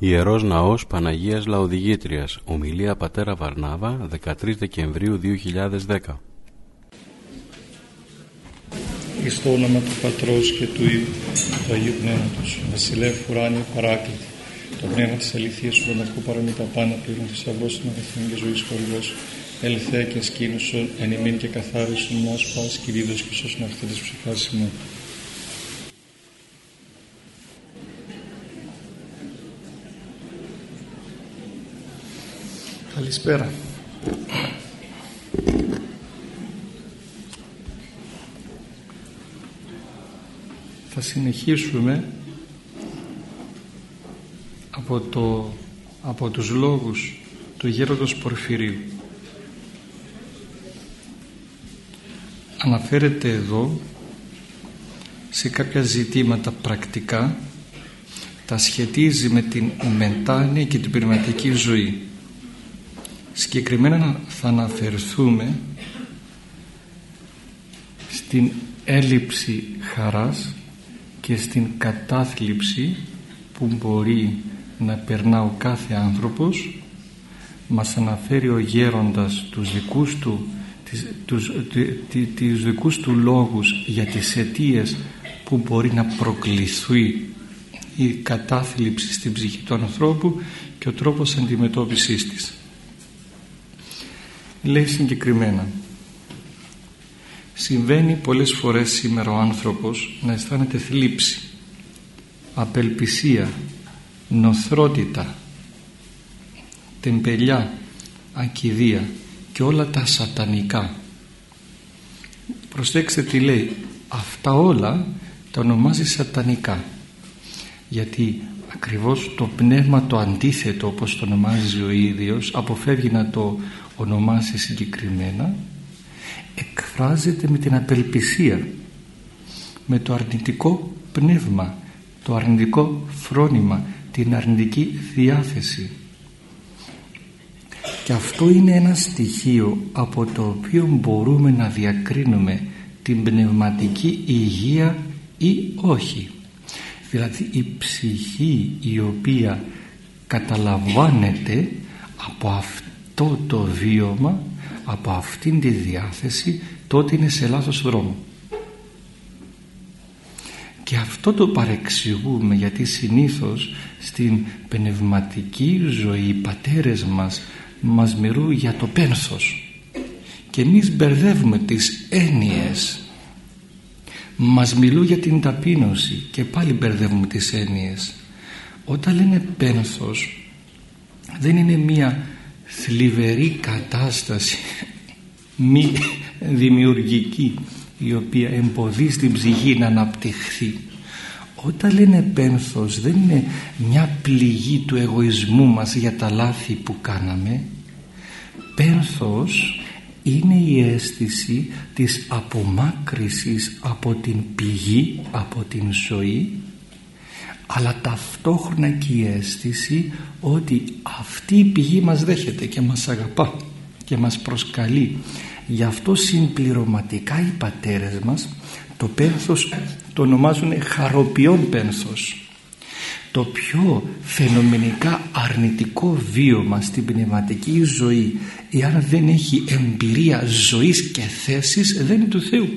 Ιερός Ναός Παναγίας Λαοδηγήτριας. Ομιλία Πατέρα Βαρνάβα 13 Δεκεμβρίου 2010 Εις το όνομα του Πατρός και του Υιού του Αγίου Πνεύματος. Βασιλεύ Ουράνιο Παράκλητη. Το πνεύμα της αληθείας του Παναρχού παραμύτα τα πάνω πλήρων θησαυρός των αγαθών και ζωής χορηγός. Ελθέ και σκήνουσον εν ημίν και καθάρισον μας πας κυρίδος και σώσον αυτή της ψυχάς ημών. Καλησπέρα. Θα συνεχίσουμε από, το, από τους λόγους του γέροντος Πορφυρίου. Αναφέρεται εδώ σε κάποια ζητήματα πρακτικά τα σχετίζει με την μετάνοια και την πνευματική ζωή. Συγκεκριμένα θα αναφερθούμε στην έλλειψη χαράς και στην κατάθλιψη που μπορεί να περνά ο κάθε άνθρωπος. Μας αναφέρει ο γέροντας τους δικούς του τις, τους, τις δικούς του λόγους για τις αιτίες που μπορεί να προκληθεί η κατάθλιψη στην ψυχή του ανθρώπου και ο τρόπος αντιμετώπισης της λέει συγκεκριμένα. Συμβαίνει πολλές φορές σήμερα ο άνθρωπος να αισθάνεται θλίψη απελπισία νοθρότητα τεμπελιά ακιδεία και όλα τα σατανικά. Προσέξτε τι λέει. Αυτά όλα τα ονομάζει σατανικά γιατί ακριβώς το πνεύμα το αντίθετο όπως το ονομάζει ο ίδιος αποφεύγει να το ονομάσει συγκεκριμένα εκφράζεται με την απελπισία με το αρνητικό πνεύμα το αρνητικό φρόνημα την αρνητική διάθεση. Και αυτό είναι ένα στοιχείο από το οποίο μπορούμε να διακρίνουμε την πνευματική υγεία ή όχι δηλαδή η ψυχή η οποία καταλαμβάνεται από αυτό το βίωμα από αυτήν τη διάθεση τότε είναι σε λάθος δρόμο. Και αυτό το παρεξηγούμε γιατί συνήθως στην πνευματική ζωή οι πατέρες μας μας μιλούν για το πένθος. Και εμείς μπερδεύουμε τις έννοιες μας μιλούν για την ταπείνωση και πάλι μπερδεύουμε τις έννοιες. Όταν λένε πένθος δεν είναι μία θλιβερή κατάσταση μη δημιουργική η οποία εμποδίζει την ψυχή να αναπτυχθεί. Όταν λένε πένθος δεν είναι μια πληγή του εγωισμού μας για τα λάθη που κάναμε. Πένθος είναι η αίσθηση της απομάκρυσης από την πηγή, από την ζωή αλλά ταυτόχρονα και η αίσθηση ότι αυτή η πηγή μας δέχεται και μας αγαπά και μας προσκαλεί. Γι' αυτό συμπληρωματικά οι πατέρες μας το πένθος το ονομάζουν χαροποιόν πένθος το πιο φαινομενικά αρνητικό βίωμα στην πνευματική ζωή. Εάν δεν έχει εμπειρία ζωής και θέσης δεν είναι του Θεού.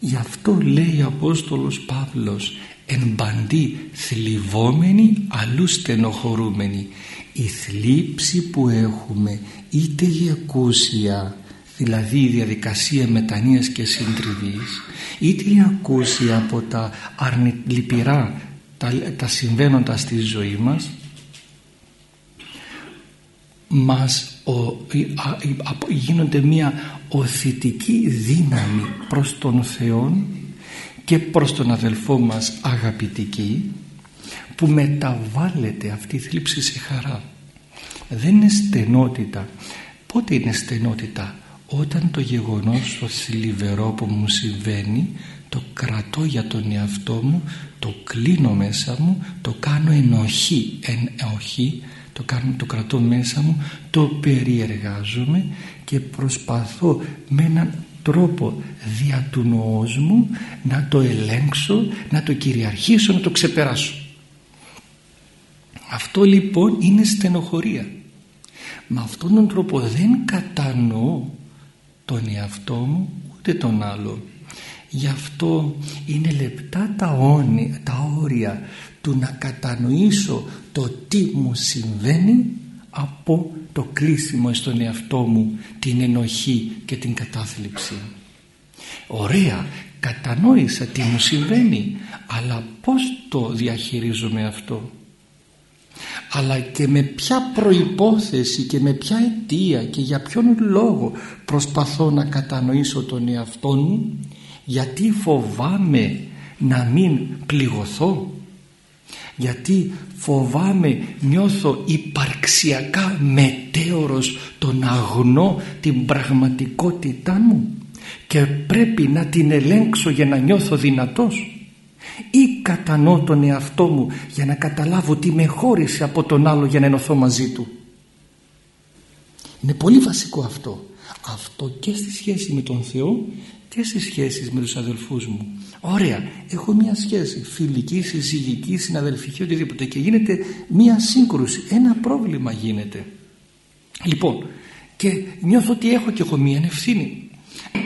Γι' αυτό λέει ο Απόστολος Παύλος εν παντή θλιβόμενοι αλλού στενοχωρούμενοι. Η θλίψη που έχουμε είτε η ακούσια δηλαδή η διαδικασία μετανοίας και συντριβής είτε η ακούσια από τα αρνητικά τα, τα συμβαίνοντα στη ζωή μας μας ο, γίνονται μια οθητική δύναμη προς τον Θεό και προς τον αδελφό μας αγαπητική που μεταβάλλεται αυτή η θλίψη σε χαρά. Δεν είναι στενότητα. Πότε είναι στενότητα; Όταν το γεγονός το θλιβερό που μου συμβαίνει το κρατώ για τον εαυτό μου το κλείνω μέσα μου το κάνω ενοχή ενοχή το, κάνω, το κρατώ μέσα μου το περιεργάζομαι και προσπαθώ με έναν τρόπο δια του νοός μου να το ελέγξω, να το κυριαρχήσω, να το ξεπεράσω. Αυτό λοιπόν είναι στενοχωρία. Με αυτόν τον τρόπο δεν κατανοώ τον εαυτό μου ούτε τον άλλο. Γι' αυτό είναι λεπτά τα, όνει, τα όρια του να κατανοήσω το τι μου συμβαίνει από το κλείσιμο στον εαυτό μου την ενοχή και την κατάθλιψη. Ωραία, κατανόησα τι μου συμβαίνει αλλά πώς το διαχειρίζομαι αυτό αλλά και με ποια προϋπόθεση και με ποια αιτία και για ποιον λόγο προσπαθώ να κατανοήσω τον εαυτό μου γιατί φοβάμαι να μην πληγωθώ; Γιατί φοβάμαι νιώθω υπαρξιακά μετέωρος τον αγνώ την πραγματικότητά μου και πρέπει να την ελέγξω για να νιώθω δυνατός; Ή κατανοώ τον εαυτό μου για να καταλάβω τι με χώρισε από τον άλλο για να ενωθώ μαζί του. Είναι πολύ βασικό αυτό. Αυτό και στη σχέση με τον Θεό και στις σχέσεις με τους αδελφούς μου. Ωραία έχω μια σχέση φιλική, συζυγική, συναδελφική οτιδήποτε. Και γίνεται μια σύγκρουση. Ένα πρόβλημα γίνεται. Λοιπόν και νιώθω ότι έχω και εγώ μια ευθύνη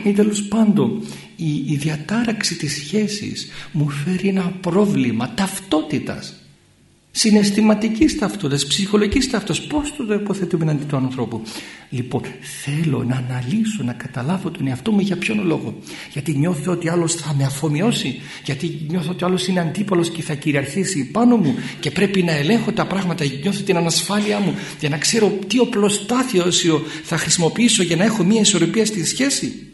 ή τέλος πάντων η, η διατάραξη της σχέσης μου φέρει ένα πρόβλημα ταυτότητας συναισθηματικής ταυτότητας, ψυχολογικής ταυτότητας. Πώς το υποθέτουμε εναντί του ανθρώπου; Λοιπόν θέλω να αναλύσω να καταλάβω τον εαυτό μου για ποιον λόγο. Γιατί νιώθω ότι άλλος θα με αφομοιώσει γιατί νιώθω ότι άλλος είναι αντίπαλος και θα κυριαρχήσει πάνω μου και πρέπει να ελέγχω τα πράγματα νιώθω την ανασφάλειά μου για να ξέρω τι οπλοστάθιο θα χρησιμοποιήσω για να έχω μια ισορροπία στη σχέση.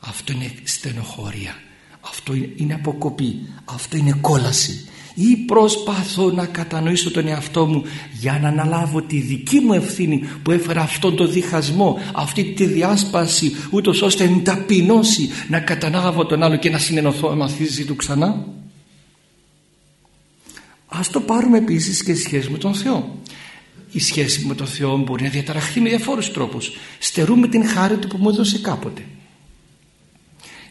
Αυτό είναι στενοχώρια. Αυτό είναι αποκοπή. Αυτό είναι κόλαση ή προσπαθώ να κατανοήσω τον εαυτό μου για να αναλάβω τη δική μου ευθύνη που έφερα αυτόν τον διχασμό αυτή τη διάσπαση ούτως ώστε να ταπεινώσει να κατανάβω τον άλλο και να συνενωθώ μαζί του ξανά; Ας το πάρουμε επίσης και σχέση με τον Θεό. Η σχέση με τον Θεό μπορεί να διαταραχθεί με διαφόρους τρόπους. Στερούμε την χάρη του που μου έδωσε κάποτε.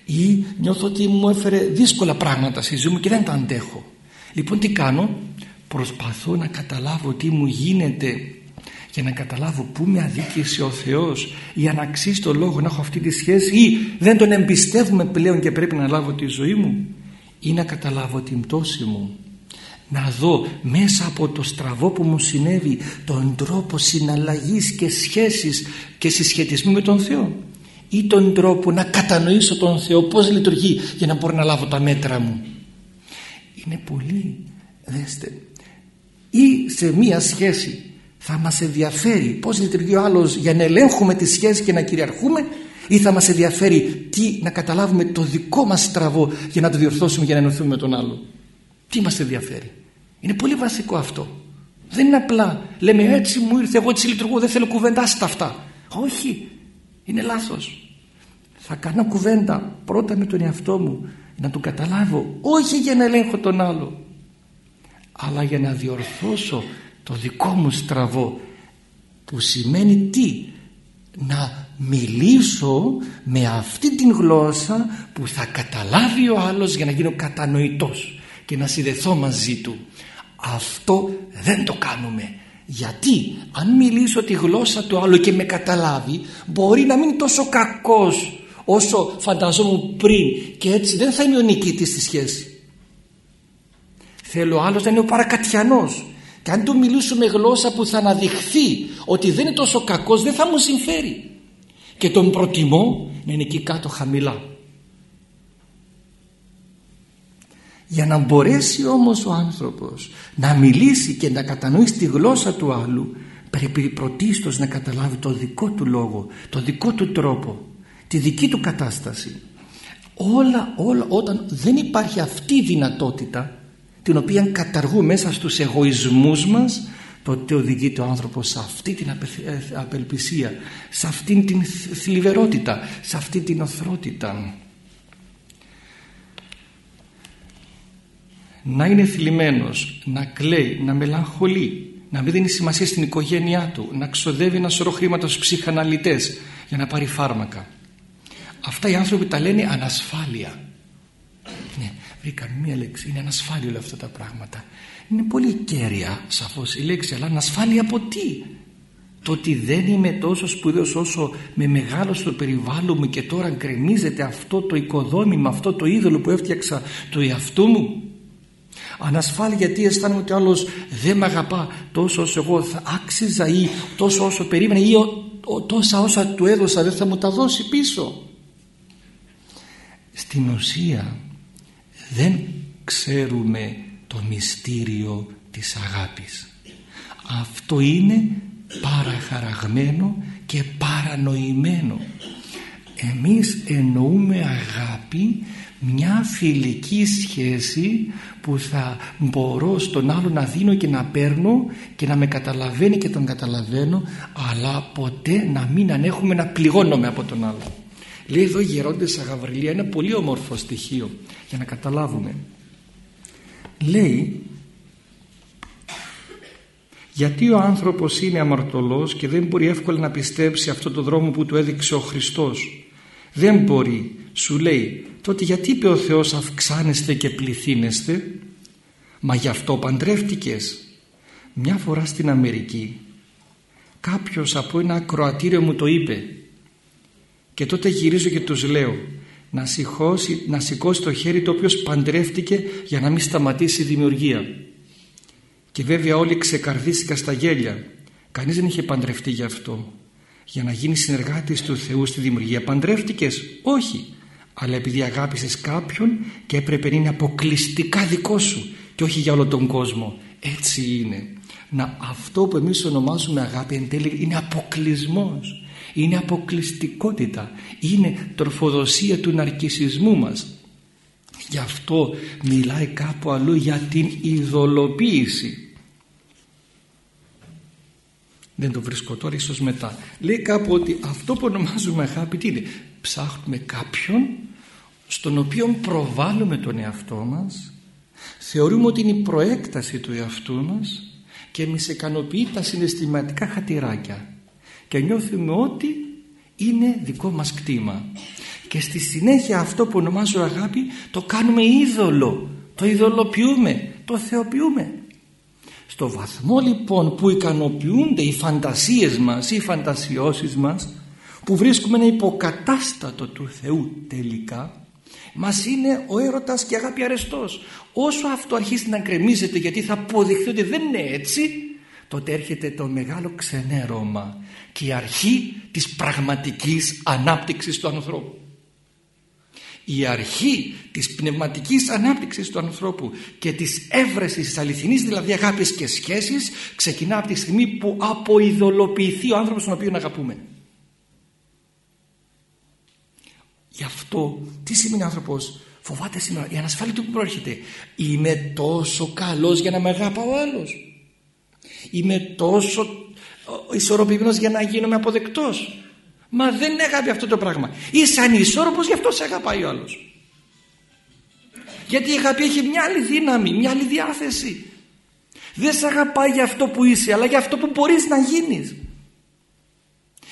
Ή νιώθω ότι μου έφερε δύσκολα πράγματα στη ζωή μου και δεν τα αντέχω λοιπόν τι κάνω; Προσπαθώ να καταλάβω τι μου γίνεται για να καταλάβω πού με αδίκησε ο Θεός ή αν αξίζει το λόγο να έχω αυτή τη σχέση ή δεν τον εμπιστεύουμε πλέον και πρέπει να λάβω τη ζωή μου ή να καταλάβω την πτώση μου. Να δω μέσα από το στραβό που μου συνέβη τον τρόπο συναλλαγής και σχέσης και συσχετισμού με τον Θεό ή τον τρόπο να κατανοήσω τον Θεό πώς λειτουργεί για να μπορώ να λάβω τα μέτρα μου είναι πολύ δέστε ή σε μία σχέση θα μας ενδιαφέρει πώς λειτουργεί ο άλλος για να ελέγχουμε τη σχέση και να κυριαρχούμε ή θα μας ενδιαφέρει τι να καταλάβουμε το δικό μας στραβό για να το διορθώσουμε για να ενωθούμε με τον άλλο. Τι μας ενδιαφέρει. Είναι πολύ βασικό αυτό. Δεν είναι απλά λέμε έτσι μου ήρθε εγώ έτσι λειτουργώ δεν θέλω κουβεντάστα αυτά όχι είναι λάθος. Θα κάνω κουβέντα πρώτα με τον εαυτό μου να τον καταλάβω όχι για να ελέγχω τον άλλο αλλά για να διορθώσω το δικό μου στραβό που σημαίνει τι; Να μιλήσω με αυτή την γλώσσα που θα καταλάβει ο άλλος για να γίνω κατανοητός και να συνδεθώ μαζί του. Αυτό δεν το κάνουμε. Γιατί; Αν μιλήσω τη γλώσσα του άλλου και με καταλάβει μπορεί να μην είναι τόσο κακός όσο φανταζόμουν πριν και έτσι δεν θα είναι ο νικητής στη σχέσης. Θέλω ο άλλος να είναι ο παρακατιανός και αν του μιλήσω με γλώσσα που θα αναδειχθεί ότι δεν είναι τόσο κακός δεν θα μου συμφέρει και τον προτιμώ να είναι εκεί κάτω χαμηλά. Για να μπορέσει όμως ο άνθρωπος να μιλήσει και να κατανοήσει τη γλώσσα του άλλου πρέπει πρωτίστως να καταλάβει το δικό του λόγο, το δικό του τρόπο, τη δική του κατάσταση. Όλα, όλα όταν δεν υπάρχει αυτή η δυνατότητα την οποία καταργούμε μέσα στους εγωισμούς μας τότε οδηγείται ο άνθρωπος σε αυτή την ε, απελπισία, σε αυτή την θλιβερότητα, σε αυτή την οθρότητα. να είναι θλιμμένος, να κλαίει, να μελαγχολεί, να μην δίνει σημασία στην οικογένειά του, να ξοδεύει ένα σωρό χρήματα στους ψυχαναλυτές για να πάρει φάρμακα. Αυτά οι άνθρωποι τα λένε ανασφάλεια ναι βρήκαν μία λέξη είναι ανασφάλεια όλα αυτά τα πράγματα είναι πολύ κέρια σαφώς η λέξη αλλά ανασφάλεια από τι; Το ότι δεν είμαι τόσο σπουδαίος όσο με μεγάλο στο περιβάλλον μου και τώρα γκρεμίζεται αυτό το οικοδόμημα, αυτό το είδωλο που έφτιαξα το εαυτό μου. Ανασφάλει γιατί αισθάνομαι ότι άλλος δεν με αγαπά τόσο όσο εγώ θα άξιζα ή τόσο όσο περίμενε ή ο, ο, τόσα όσα του έδωσα δεν θα μου τα δώσει πίσω. Στην ουσία δεν ξέρουμε το μυστήριο της αγάπης. Αυτό είναι παραχαραγμένο και παρανοημένο εμείς εννοούμε αγάπη μια φιλική σχέση που θα μπορώ στον άλλο να δίνω και να παίρνω και να με καταλαβαίνει και τον καταλαβαίνω αλλά ποτέ να μην ανέχουμε να πληγώνομαι από τον άλλο λέει εδώ γερόντες αγαβριλία ένα πολύ όμορφο στοιχείο για να καταλάβουμε λέει γιατί ο άνθρωπος είναι αμαρτωλός και δεν μπορεί εύκολα να πιστέψει αυτό το δρόμο που του έδειξε ο Χριστός. Δεν μπορεί, σου λέει, τότε γιατί είπε ο Θεός αυξάνεστε και πληθύνεστε. Μα γι' αυτό παντρεύτηκες. Μια φορά στην Αμερική κάποιος από ένα ακροατήριο μου το είπε και τότε γυρίζω και τους λέω να, σηκώσει, να σηκώσει το χέρι το οποίος παντρεύτηκε για να μην σταματήσει η δημιουργία και βέβαια όλοι ξεκαρδίστηκαν στα γέλια. Κανείς δεν είχε παντρευτεί γι' αυτό. Για να γίνει συνεργάτης του Θεού στη δημιουργία παντρεύτηκες; Όχι. Αλλά επειδή αγάπησες κάποιον και έπρεπε να είναι αποκλειστικά δικό σου και όχι για όλο τον κόσμο. Έτσι είναι. Να αυτό που εμείς ονομάζουμε αγάπη εν τέλει είναι αποκλεισμός. Είναι αποκλειστικότητα. Είναι τροφοδοσία του ναρκισισμού μας. Γι' αυτό μιλάει κάπου αλλού για την ειδωλοποίηση. Δεν το βρίσκω τώρα ίσως μετά. Λέει κάπου ότι αυτό που ονομάζουμε αγάπη τι είναι; Ψάχνουμε κάποιον στον οποίο προβάλλουμε τον εαυτό μας θεωρούμε ότι είναι η προέκταση του εαυτού μας και εμείς ικανοποιεί τα συναισθηματικά χατηράκια και νιώθουμε ότι είναι δικό μας κτήμα. Και στη συνέχεια αυτό που ονομάζω αγάπη το κάνουμε είδωλο. Το ειδωλοποιούμε, το θεοποιούμε. Στο βαθμό λοιπόν που ικανοποιούνται οι φαντασίες μας ή οι φαντασιώσεις μας που βρίσκουμε ένα υποκατάστατο του Θεού τελικά μας είναι ο έρωτας και η αγάπη αρεστός. Όσο αυτό αρχίσει να γκρεμίζεται γιατί θα αποδειχθεί ότι δεν είναι έτσι τότε έρχεται το μεγάλο ξενέρωμα και η αρχή της πραγματικής ανάπτυξης του ανθρώπου. Η αρχή της πνευματικής ανάπτυξης του ανθρώπου και της έβρεσης της αληθινής δηλαδή αγάπης και σχέσης ξεκινά από τη στιγμή που αποειδωλοποιηθεί ο άνθρωπος τον οποίο αγαπούμε. Γι' αυτό τι σημαίνει άνθρωπος; Φοβάται σήμερα η ανασφάλεια του που προέρχεται. Είμαι τόσο καλός για να με αγαπά ο άλλος είμαι τόσο ισορροπημένος για να γίνομαι αποδεκτός Μα δεν είναι αγάπη αυτό το πράγμα. Είσαι ανισόρροπος γι' αυτό σε αγαπάει ο άλλος. Γιατί η αγάπη έχει μια άλλη δύναμη, μια άλλη διάθεση. Δεν σε αγαπάει για αυτό που είσαι αλλά για αυτό που μπορείς να γίνεις.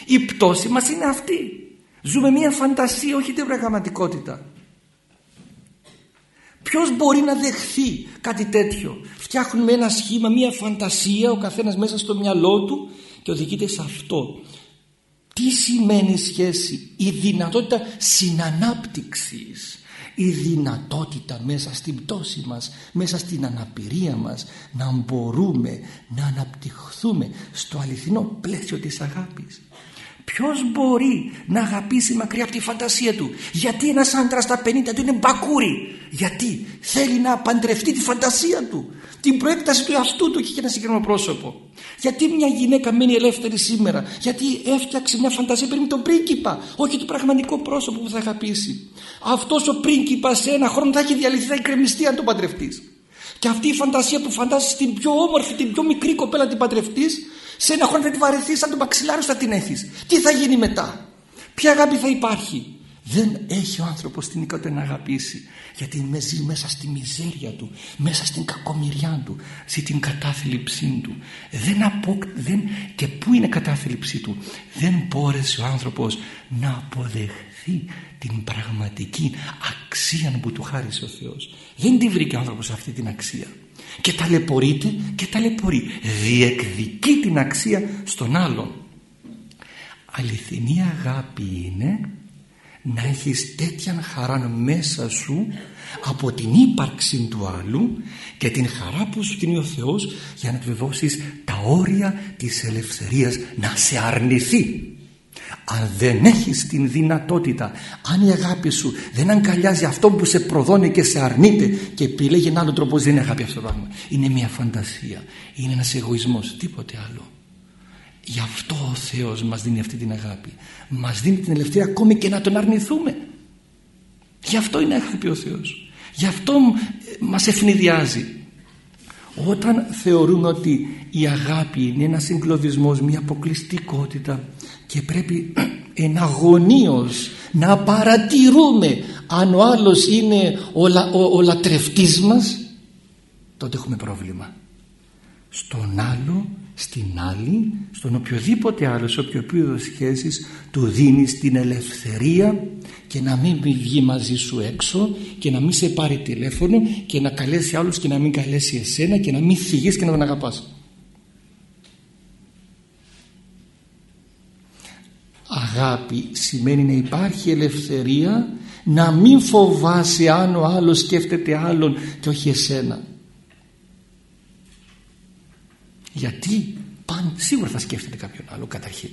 Η πτώση μας είναι αυτή. Ζούμε μια φαντασία όχι την πραγματικότητα. Ποιος μπορεί να δεχθεί κάτι τέτοιο; Φτιάχνουμε ένα σχήμα, μια φαντασία ο καθένας μέσα στο μυαλό του και οδηγείται σε αυτό. Τι σημαίνει σχέση, η δυνατότητα συνανάπτυξης, η δυνατότητα μέσα στην πτώση μας, μέσα στην αναπηρία μας να μπορούμε να αναπτυχθούμε στο αληθινό πλαίσιο της αγάπης. Ποιος μπορεί να αγαπήσει μακριά από τη φαντασία του; Γιατί ένας άντρας στα 50 του είναι μπακούρι; Γιατί θέλει να παντρευτεί τη φαντασία του. Την προέκταση του εαυτού του και έχει ένα συγκεκριμένο πρόσωπο; Γιατί μια γυναίκα μένει ελεύθερη σήμερα; Γιατί έφτιαξε μια φαντασία περί τον πρίγκιπα; Όχι το πραγματικό πρόσωπο που θα αγαπήσει. Αυτός ο πρίγκιπας σε ένα χρόνο θα έχει διαλυθεί, θα κρεμιστεί αν τον παντρευτείς. Και αυτή η φαντασία που φαντάζεσαι την πιο όμορφη, την πιο μικρή κοπέλα την παντρευτείς σε ένα χρόνο θα τη βαρεθεί σαν τον παξιλάρο θα την έχεις. Τι θα γίνει μετά; Ποια αγάπη θα υπάρχει; Δεν έχει ο άνθρωπος την ικότητα να αγαπήσει γιατί με ζει μέσα στη μιζέρια του, μέσα στην κακομοιριά του, στην κατάθλιψή του. Δεν απο... δεν... Και πού είναι η κατάθλιψή του; Δεν μπόρεσε ο άνθρωπος να αποδεχθεί την πραγματική αξία που του χάρισε ο Θεός δεν τη βρήκε ο άνθρωπος αυτή την αξία και ταλαιπωρείται και ταλαιπωρεί. Διεκδικεί την αξία στον άλλον. Αληθινή αγάπη είναι να έχεις τέτοια χαρά μέσα σου από την ύπαρξη του άλλου και την χαρά που σου δίνει ο Θεός για να του δώσεις τα όρια της ελευθερίας να σε αρνηθεί αν δεν έχεις την δυνατότητα αν η αγάπη σου δεν αγκαλιάζει αυτό που σε προδώνει και σε αρνείται και επιλέγει έναν άλλο τρόπο δεν είναι αγάπη αυτό το πράγμα. Είναι μια φαντασία. Είναι ένας εγωισμός. Τίποτε άλλο. Γι' αυτό ο Θεός μας δίνει αυτή την αγάπη. Μας δίνει την ελευθερία ακόμη και να τον αρνηθούμε. Γι' αυτό είναι αγάπη ο Θεός. Γι' αυτό μας ευνηδιάζει. Όταν θεωρούμε ότι η αγάπη είναι ένας συγκλωδισμός, μια αποκλειστικότητα και πρέπει εναγωνίως να παρατηρούμε αν ο άλλος είναι ο, λα, ο, ο λατρευτής μας. Τότε έχουμε πρόβλημα. Στον άλλο στην άλλη στον οποιοδήποτε άλλος σε οποιοδήποτε σχέσεις του δίνεις την ελευθερία και να μην βγει μαζί σου έξω και να μην σε πάρει τηλέφωνο και να καλέσει άλλους και να μην καλέσει εσένα και να μην θυγείς και να τον αγαπάς αγάπη σημαίνει να υπάρχει ελευθερία να μην φοβάσαι αν ο άλλος σκέφτεται άλλον και όχι εσένα γιατί παν, σίγουρα θα σκέφτεται κάποιον άλλο καταρχήν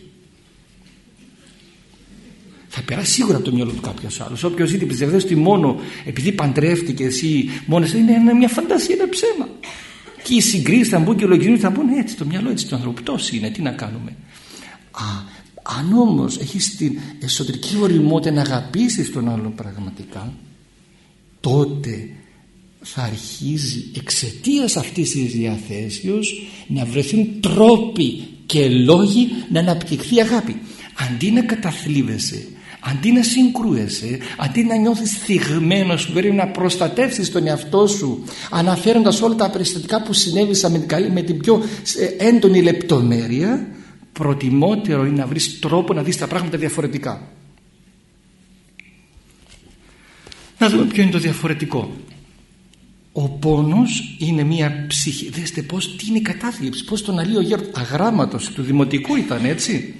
θα περάσει σίγουρα από το μυαλό του κάποιος άλλος. Όποιος είτε πιστεύει ότι μόνο επειδή παντρεύτηκε εσύ μόνος είναι μια φαντασία, ένα ψέμα. Και οι συγκρίσεις θα μπουν και οι λογισμοί θα μπουν έτσι. Το μυαλό έτσι του ανθρώπου. Τόσο είναι, τι να κάνουμε. Α, αν όμως έχεις την εσωτερική οριμότητα να αγαπήσεις τον άλλον πραγματικά, τότε θα αρχίζει εξαιτίας αυτής της διαθέσεως να βρεθούν τρόποι και λόγοι να αναπτυχθεί αγάπη. Αντί να καταθλίβεσαι αντί να συγκρούεσαι αντί να νιώθεις θυγμένος που πρέπει να προστατεύσεις τον εαυτό σου αναφέροντας όλα τα περιστατικά που συνέβησαν με, με την πιο ε, έντονη λεπτομέρεια προτιμότερο είναι να βρεις τρόπο να δεις τα πράγματα διαφορετικά. Να δούμε ποιο είναι το διαφορετικό. Ο πόνος είναι μια ψυχή. Δέστε πως τι είναι η κατάθλιψη πως τον Αλίο Γέρος. Αγράμματος του δημοτικού ήταν έτσι.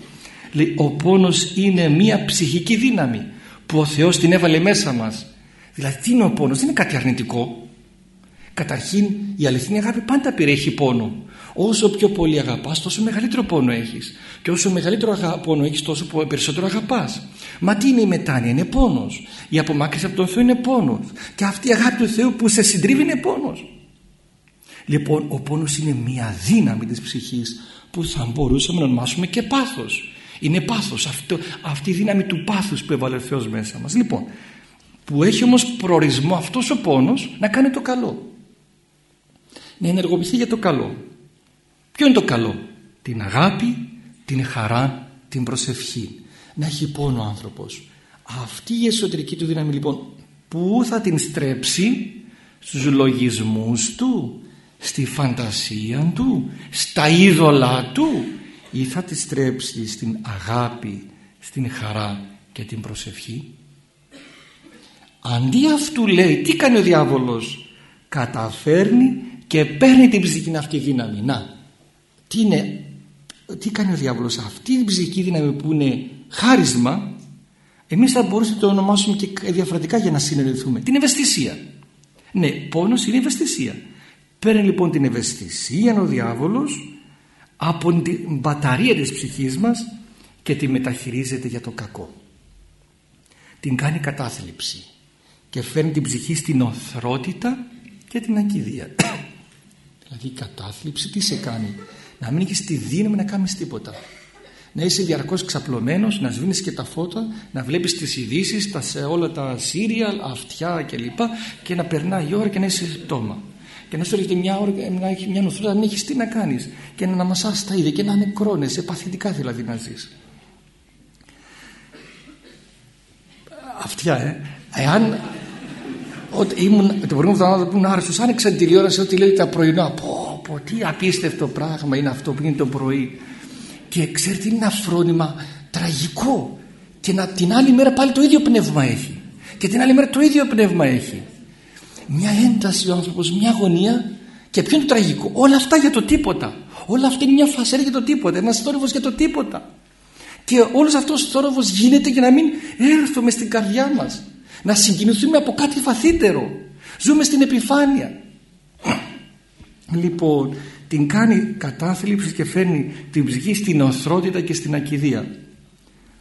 Λέει ο πόνος είναι μια ψυχική δύναμη που ο Θεός την έβαλε μέσα μας. Δηλαδή τι είναι ο πόνος δεν είναι κάτι αρνητικό καταρχήν η αληθινή αγάπη πάντα περιέχει πόνο. Όσο πιο πολύ αγαπάς τόσο μεγαλύτερο πόνο έχεις. Και όσο μεγαλύτερο πόνο έχεις τόσο περισσότερο αγαπάς. Μα τι είναι η μετάνοια; Είναι πόνος. Η απομάκρυνση από τον Θεό είναι πόνος. Και αυτή η αγάπη του Θεού που σε συντρίβει είναι πόνος. Λοιπόν ο πόνος είναι μια δύναμη της ψυχής που θα μπορούσαμε να ονομάσουμε και πάθος. Είναι πάθος. Αυτό, αυτή η δύναμη του πάθους που έβαλε ο Θεός μέσα μας. Λοιπόν που έχει όμως προορισμό αυτός ο πόνος να κάνει το καλό να ενεργοποιηθεί για το καλό. Ποιο είναι το καλό; Την αγάπη την χαρά την προσευχή. Να έχει πόνο ο άνθρωπος. Αυτή η εσωτερική του δύναμη λοιπόν που θα την στρέψει; Στους λογισμούς του στη φαντασία του στα είδωλά του; Ή θα τη στρέψει στην αγάπη στην χαρά και την προσευχή; Αντί αυτού λέει τι κάνει ο διάβολος; Καταφέρνει και παίρνει την ψυχική αυτή δύναμη να τι, είναι, τι κάνει ο διάβολος αυτή την ψυχική δύναμη που είναι χάρισμα εμείς θα μπορούσαμε να το ονομάσουμε και διαφορετικά για να συνεννοηθούμε. Την ευαισθησία. Ναι πόνος είναι ευαισθησία. Παίρνει λοιπόν την ευαισθησία ο διάβολος από την μπαταρία της ψυχής μας και τη μεταχειρίζεται για το κακό. Την κάνει κατάθλιψη και φέρνει την ψυχή στην οθρότητα και την ακιδεία δηλαδή η κατάθλιψη τι σε κάνει; Να μην έχεις τη δύναμη να κάνεις τίποτα. Να είσαι διαρκώς ξαπλωμένος να σβήνεις και τα φώτα να βλέπεις τις ειδήσεις, τα, σε όλα τα σύριαλ, αυτιά κλπ. Και, και να περνάει η ώρα και να είσαι πτώμα. Και να σου έρχεται μια ώρα να έχει μια νοθρότητα να μην έχεις τι να κάνεις. Και να αναμασάς τα είδη και να νεκρώνεσαι παθητικά δηλαδή να ζεις. Αυτιά ε. Εάν ότι ήμουν την προηγούμενη εβδομάδα που ήμουν άρρωστος. Άνοιξα την τηλεόραση ότι λέει τα πρωινά πω πω τι απίστευτο πράγμα είναι αυτό που είναι το πρωί. Και ξέρετε είναι ένα φρόνημα τραγικό. Και να, την άλλη μέρα πάλι το ίδιο πνεύμα έχει. Και την άλλη μέρα το ίδιο πνεύμα έχει. Μια ένταση ο άνθρωπος μια αγωνία. Και ποιο είναι το τραγικό; Όλα αυτά για το τίποτα. Όλα αυτά είναι μια φασέρα για το τίποτα. Ένας θόρυβος για το τίποτα. Και όλος αυτός ο θόρυβος γίνεται για να μην έρθουμε στην καρδιά μας να συγκινηθούμε από κάτι βαθύτερο. Ζούμε στην επιφάνεια. Λοιπόν την κάνει κατάθλιψη και φέρνει την ψυχή στην οθρότητα και στην ακιδεία.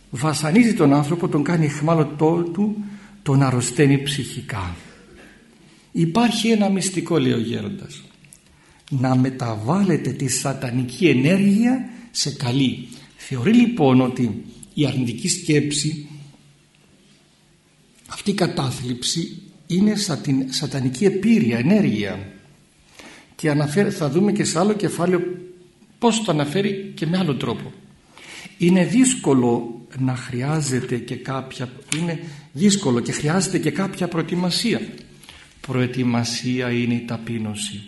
Βασανίζει τον άνθρωπο τον κάνει εχμάλωτό του τον αρρωσταίνει ψυχικά. Υπάρχει ένα μυστικό λέει ο γέροντας. Να μεταβάλλεται τη σατανική ενέργεια σε καλή. Θεωρεί λοιπόν ότι η αρνητική σκέψη αυτή η κατάθλιψη είναι σατανική επίρρεια, ενέργεια. Και αναφέρει, θα δούμε και σε άλλο κεφάλαιο πώς το αναφέρει και με άλλο τρόπο. Είναι δύσκολο να χρειάζεται και κάποια είναι δύσκολο και χρειάζεται και κάποια προετοιμασία. Προετοιμασία είναι η ταπείνωση.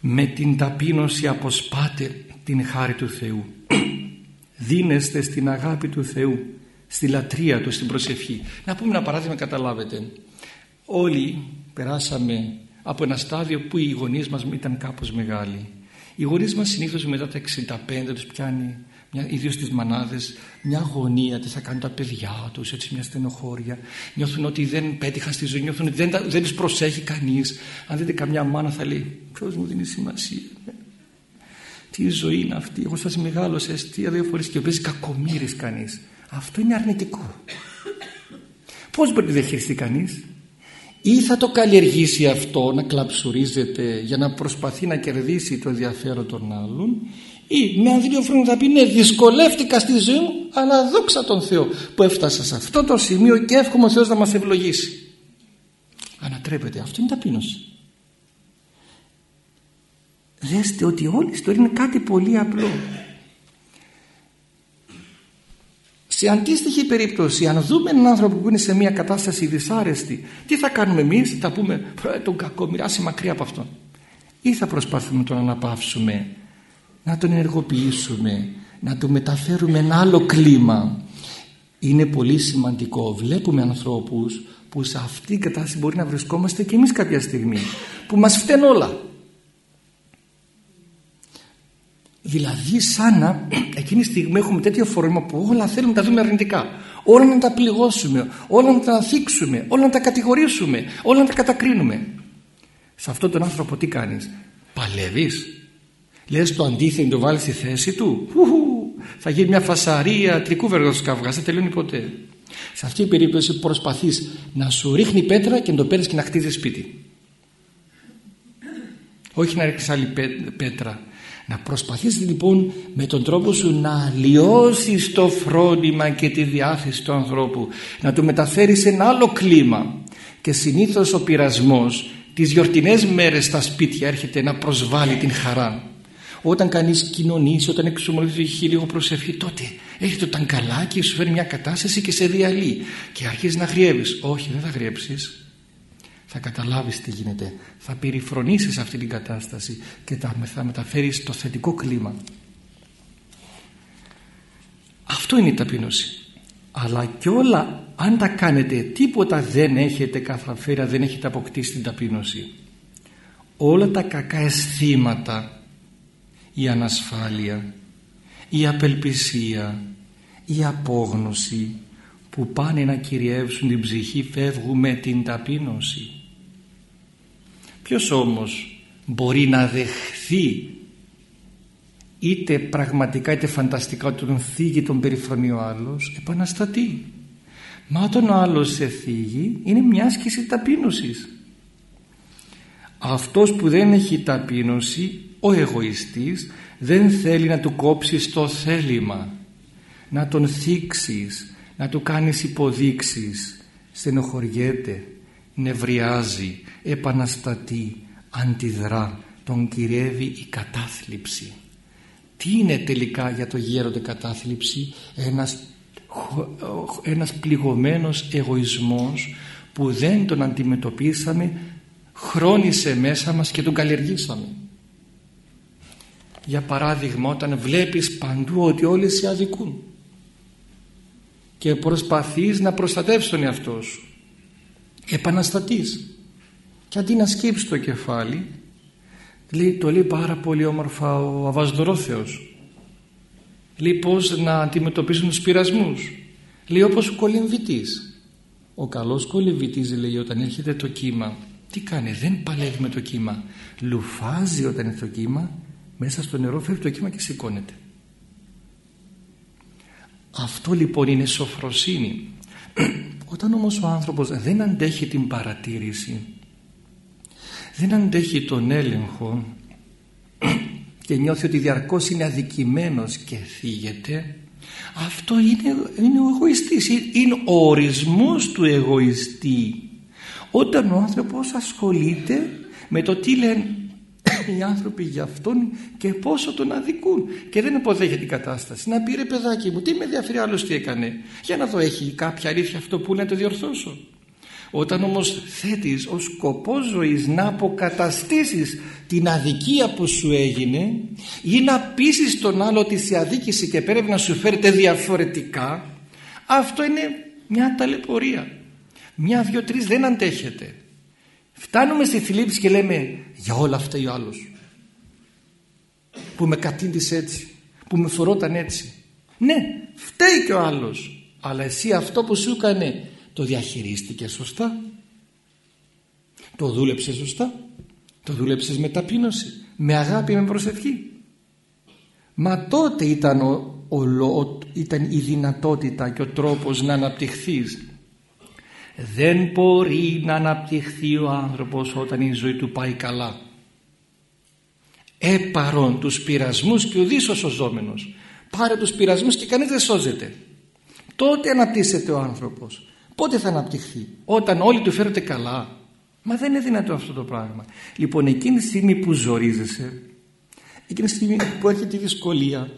Με την ταπείνωση αποσπάτε την χάρη του Θεού. Δίνεστε στην αγάπη του Θεού στη λατρεία του, στην προσευχή. Να πούμε ένα παράδειγμα καταλάβετε. Όλοι περάσαμε από ένα στάδιο που οι γονείς μας ήταν κάπως μεγάλοι. Οι γονείς μας συνήθως μετά τα 65 τους πιάνει μια, ιδίως τις μανάδες μια αγωνία τι θα κάνουν τα παιδιά τους έτσι μια στενοχώρια. Νιώθουν ότι δεν πέτυχαν στη ζωή νιώθουν ότι δεν, δεν τους προσέχει κανείς. Αν δείτε καμιά μάνα θα λέει ποιος μου δίνει σημασία τι ζωή είναι αυτή; Εγώ σας μεγάλωσα αιστεία δύο φορές και παίζει κακομύρης κανείς αυτό είναι αρνητικό. Πως μπορεί να διαχειριστεί κανείς; Ή θα το καλλιεργήσει αυτό να κλαψουρίζεται για να προσπαθεί να κερδίσει το ενδιαφέρον των άλλων; Ή με ανδρείο φρόνο θα πει ναι δυσκολεύτηκα στη ζωή μου αλλά δόξα τον Θεό που έφτασα σε αυτό το σημείο και εύχομαι ο Θεός να μας ευλογήσει ανατρέπεται. Αυτό είναι ταπείνωση. Δέστε ότι όλη η ιστορία είναι κάτι πολύ απλό σε αντίστοιχη περίπτωση αν δούμε έναν άνθρωπο που είναι σε μια κατάσταση δυσάρεστη τι θα κάνουμε εμείς; Θα πούμε τον κακό μοιράσει μακριά από αυτόν ή θα προσπαθούμε να τον αναπαύσουμε να τον ενεργοποιήσουμε να του μεταφέρουμε ένα άλλο κλίμα. Είναι πολύ σημαντικό. Βλέπουμε ανθρώπους που σε αυτή την κατάσταση μπορεί να βρισκόμαστε και εμείς κάποια στιγμή που μας φταίνουν όλα δηλαδή σαν να εκείνη τη στιγμή έχουμε τέτοιο φόρμα που όλα θέλουμε να τα δούμε αρνητικά. Όλα να τα πληγώσουμε όλα να τα θίξουμε όλα να τα κατηγορήσουμε όλα να τα κατακρίνουμε. Σε αυτόν τον άνθρωπο τι κάνεις; Παλεύεις. Λες το αντίθετο το βάλεις στη θέση του. Θα γίνει μια φασαρία τρικούβεργο καυγάς Δεν τελειώνει ποτέ. Σε αυτή την περίπτωση προσπαθείς να σου ρίχνει πέτρα Και να το παίρνεις και να χτίζεις σπίτι. Όχι να ρίχνεις άλλη πέτρα να προσπαθείς λοιπόν με τον τρόπο σου να αλλοιώσεις το φρόνημα και τη διάθεση του ανθρώπου να του μεταφέρεις σε ένα άλλο κλίμα και συνήθως ο πειρασμός τις γιορτινές μέρες στα σπίτια έρχεται να προσβάλλει την χαρά όταν κανείς κοινωνήσει, όταν εξομολογήσει έχει λίγο προσευχή, τότε έρχεται το ταγκαλάκι, σου φέρει μια κατάσταση και σε διαλύει. Και αρχίζει να χρειεύεις. Όχι, δεν θα χρειέψεις. Θα καταλάβεις τι γίνεται. Θα περιφρονήσεις αυτή την κατάσταση και θα μεταφέρεις το θετικό κλίμα. Αυτό είναι η ταπείνωση. Αλλά και όλα, αν τα κάνετε, τίποτα δεν έχετε καθαφέρει, δεν έχετε αποκτήσει την ταπείνωση. Όλα τα κακά αισθήματα η ανασφάλεια, η απελπισία, η απόγνωση που πάνε να κυριεύσουν την ψυχή φεύγουν με την ταπείνωση. Ποιος όμως μπορεί να δεχθεί είτε πραγματικά είτε φανταστικά ότι τον θίγει τον περιφρονεί ο άλλος επαναστατεί. Μα όταν ο άλλος σε θίγει είναι μια άσκηση ταπείνωσης. Αυτός που δεν έχει ταπείνωση ο εγωιστής δεν θέλει να του κόψεις το θέλημα να τον θίξεις να του κάνεις υποδείξεις στενοχωριέται νευριάζει επαναστατεί αντιδρά τον κυριεύει η κατάθλιψη. Τι είναι τελικά για το γέροντα κατάθλιψη; Ένας, ένας πληγωμένος εγωισμός που δεν τον αντιμετωπίσαμε χρόνισε μέσα μας και τον καλλιεργήσαμε. Για παράδειγμα όταν βλέπεις παντού ότι όλοι σε αδικούν και προσπαθείς να προστατεύσεις τον εαυτό σου επαναστατείς. Και αντί να σκύψει το κεφάλι λέει, το λέει πάρα πολύ όμορφα ο Αβασδωρόθεος λέει πως να αντιμετωπίσουν τους πειρασμούς λέει όπως ο κολυμβητής. Ο καλός κολυμβητής λέει όταν έρχεται το κύμα τι κάνει δεν παλεύει με το κύμα. Λουφάζει όταν είναι το κύμα μέσα στο νερό φέρει το κύμα και σηκώνεται. Αυτό λοιπόν είναι σοφροσύνη όταν όμως ο άνθρωπος δεν αντέχει την παρατήρηση δεν αντέχει τον έλεγχο και νιώθει ότι διαρκώς είναι αδικημένος και θίγεται αυτό είναι, είναι ο εγωιστής είναι ο ορισμός του εγωιστή. Όταν ο άνθρωπος ασχολείται με το τι λένε οι άνθρωποι για αυτόν και πόσο τον αδικούν. Και δεν αποδέχεται την κατάσταση. Να πει ρε παιδάκι μου τι με ενδιαφέρει άλλος τι έκανε. Για να δω έχει κάποια αλήθεια αυτό που να το διορθώσω όταν όμως θέτεις ως σκοπό ζωής να αποκαταστήσεις την αδικία που σου έγινε ή να πείσεις τον άλλο ότι σε αδίκηση και πρέπει να σου φέρετε διαφορετικά αυτό είναι μια ταλαιπωρία. Μια, δυο, τρεις δεν αντέχετε φτάνουμε στη θλίψη και λέμε για όλα αυτά ο άλλος που με κατήντησε έτσι που με φορόταν έτσι. Ναι φταίει και ο άλλος. Αλλά εσύ αυτό που σου έκανε το διαχειρίστηκες σωστά. Το δούλεψες σωστά. Το δούλεψες με ταπείνωση με αγάπη με προσευχή. Μα τότε ήταν, ο, ο, ήταν η δυνατότητα και ο τρόπος να αναπτυχθείς δεν μπορεί να αναπτυχθεί ο άνθρωπος όταν η ζωή του πάει καλά. Έπαρον τους πειρασμούς και ουδής ο σωζόμενος. Πάρε τους πειρασμούς και κανείς δεν σώζεται. Τότε αναπτύσσεται ο άνθρωπος. Πότε θα αναπτυχθεί; Όταν όλοι του φέρονται καλά. Μα δεν είναι δυνατό αυτό το πράγμα. Λοιπόν εκείνη τη στιγμή που ζορίζεσαι εκείνη τη στιγμή που έρχεται η δυσκολία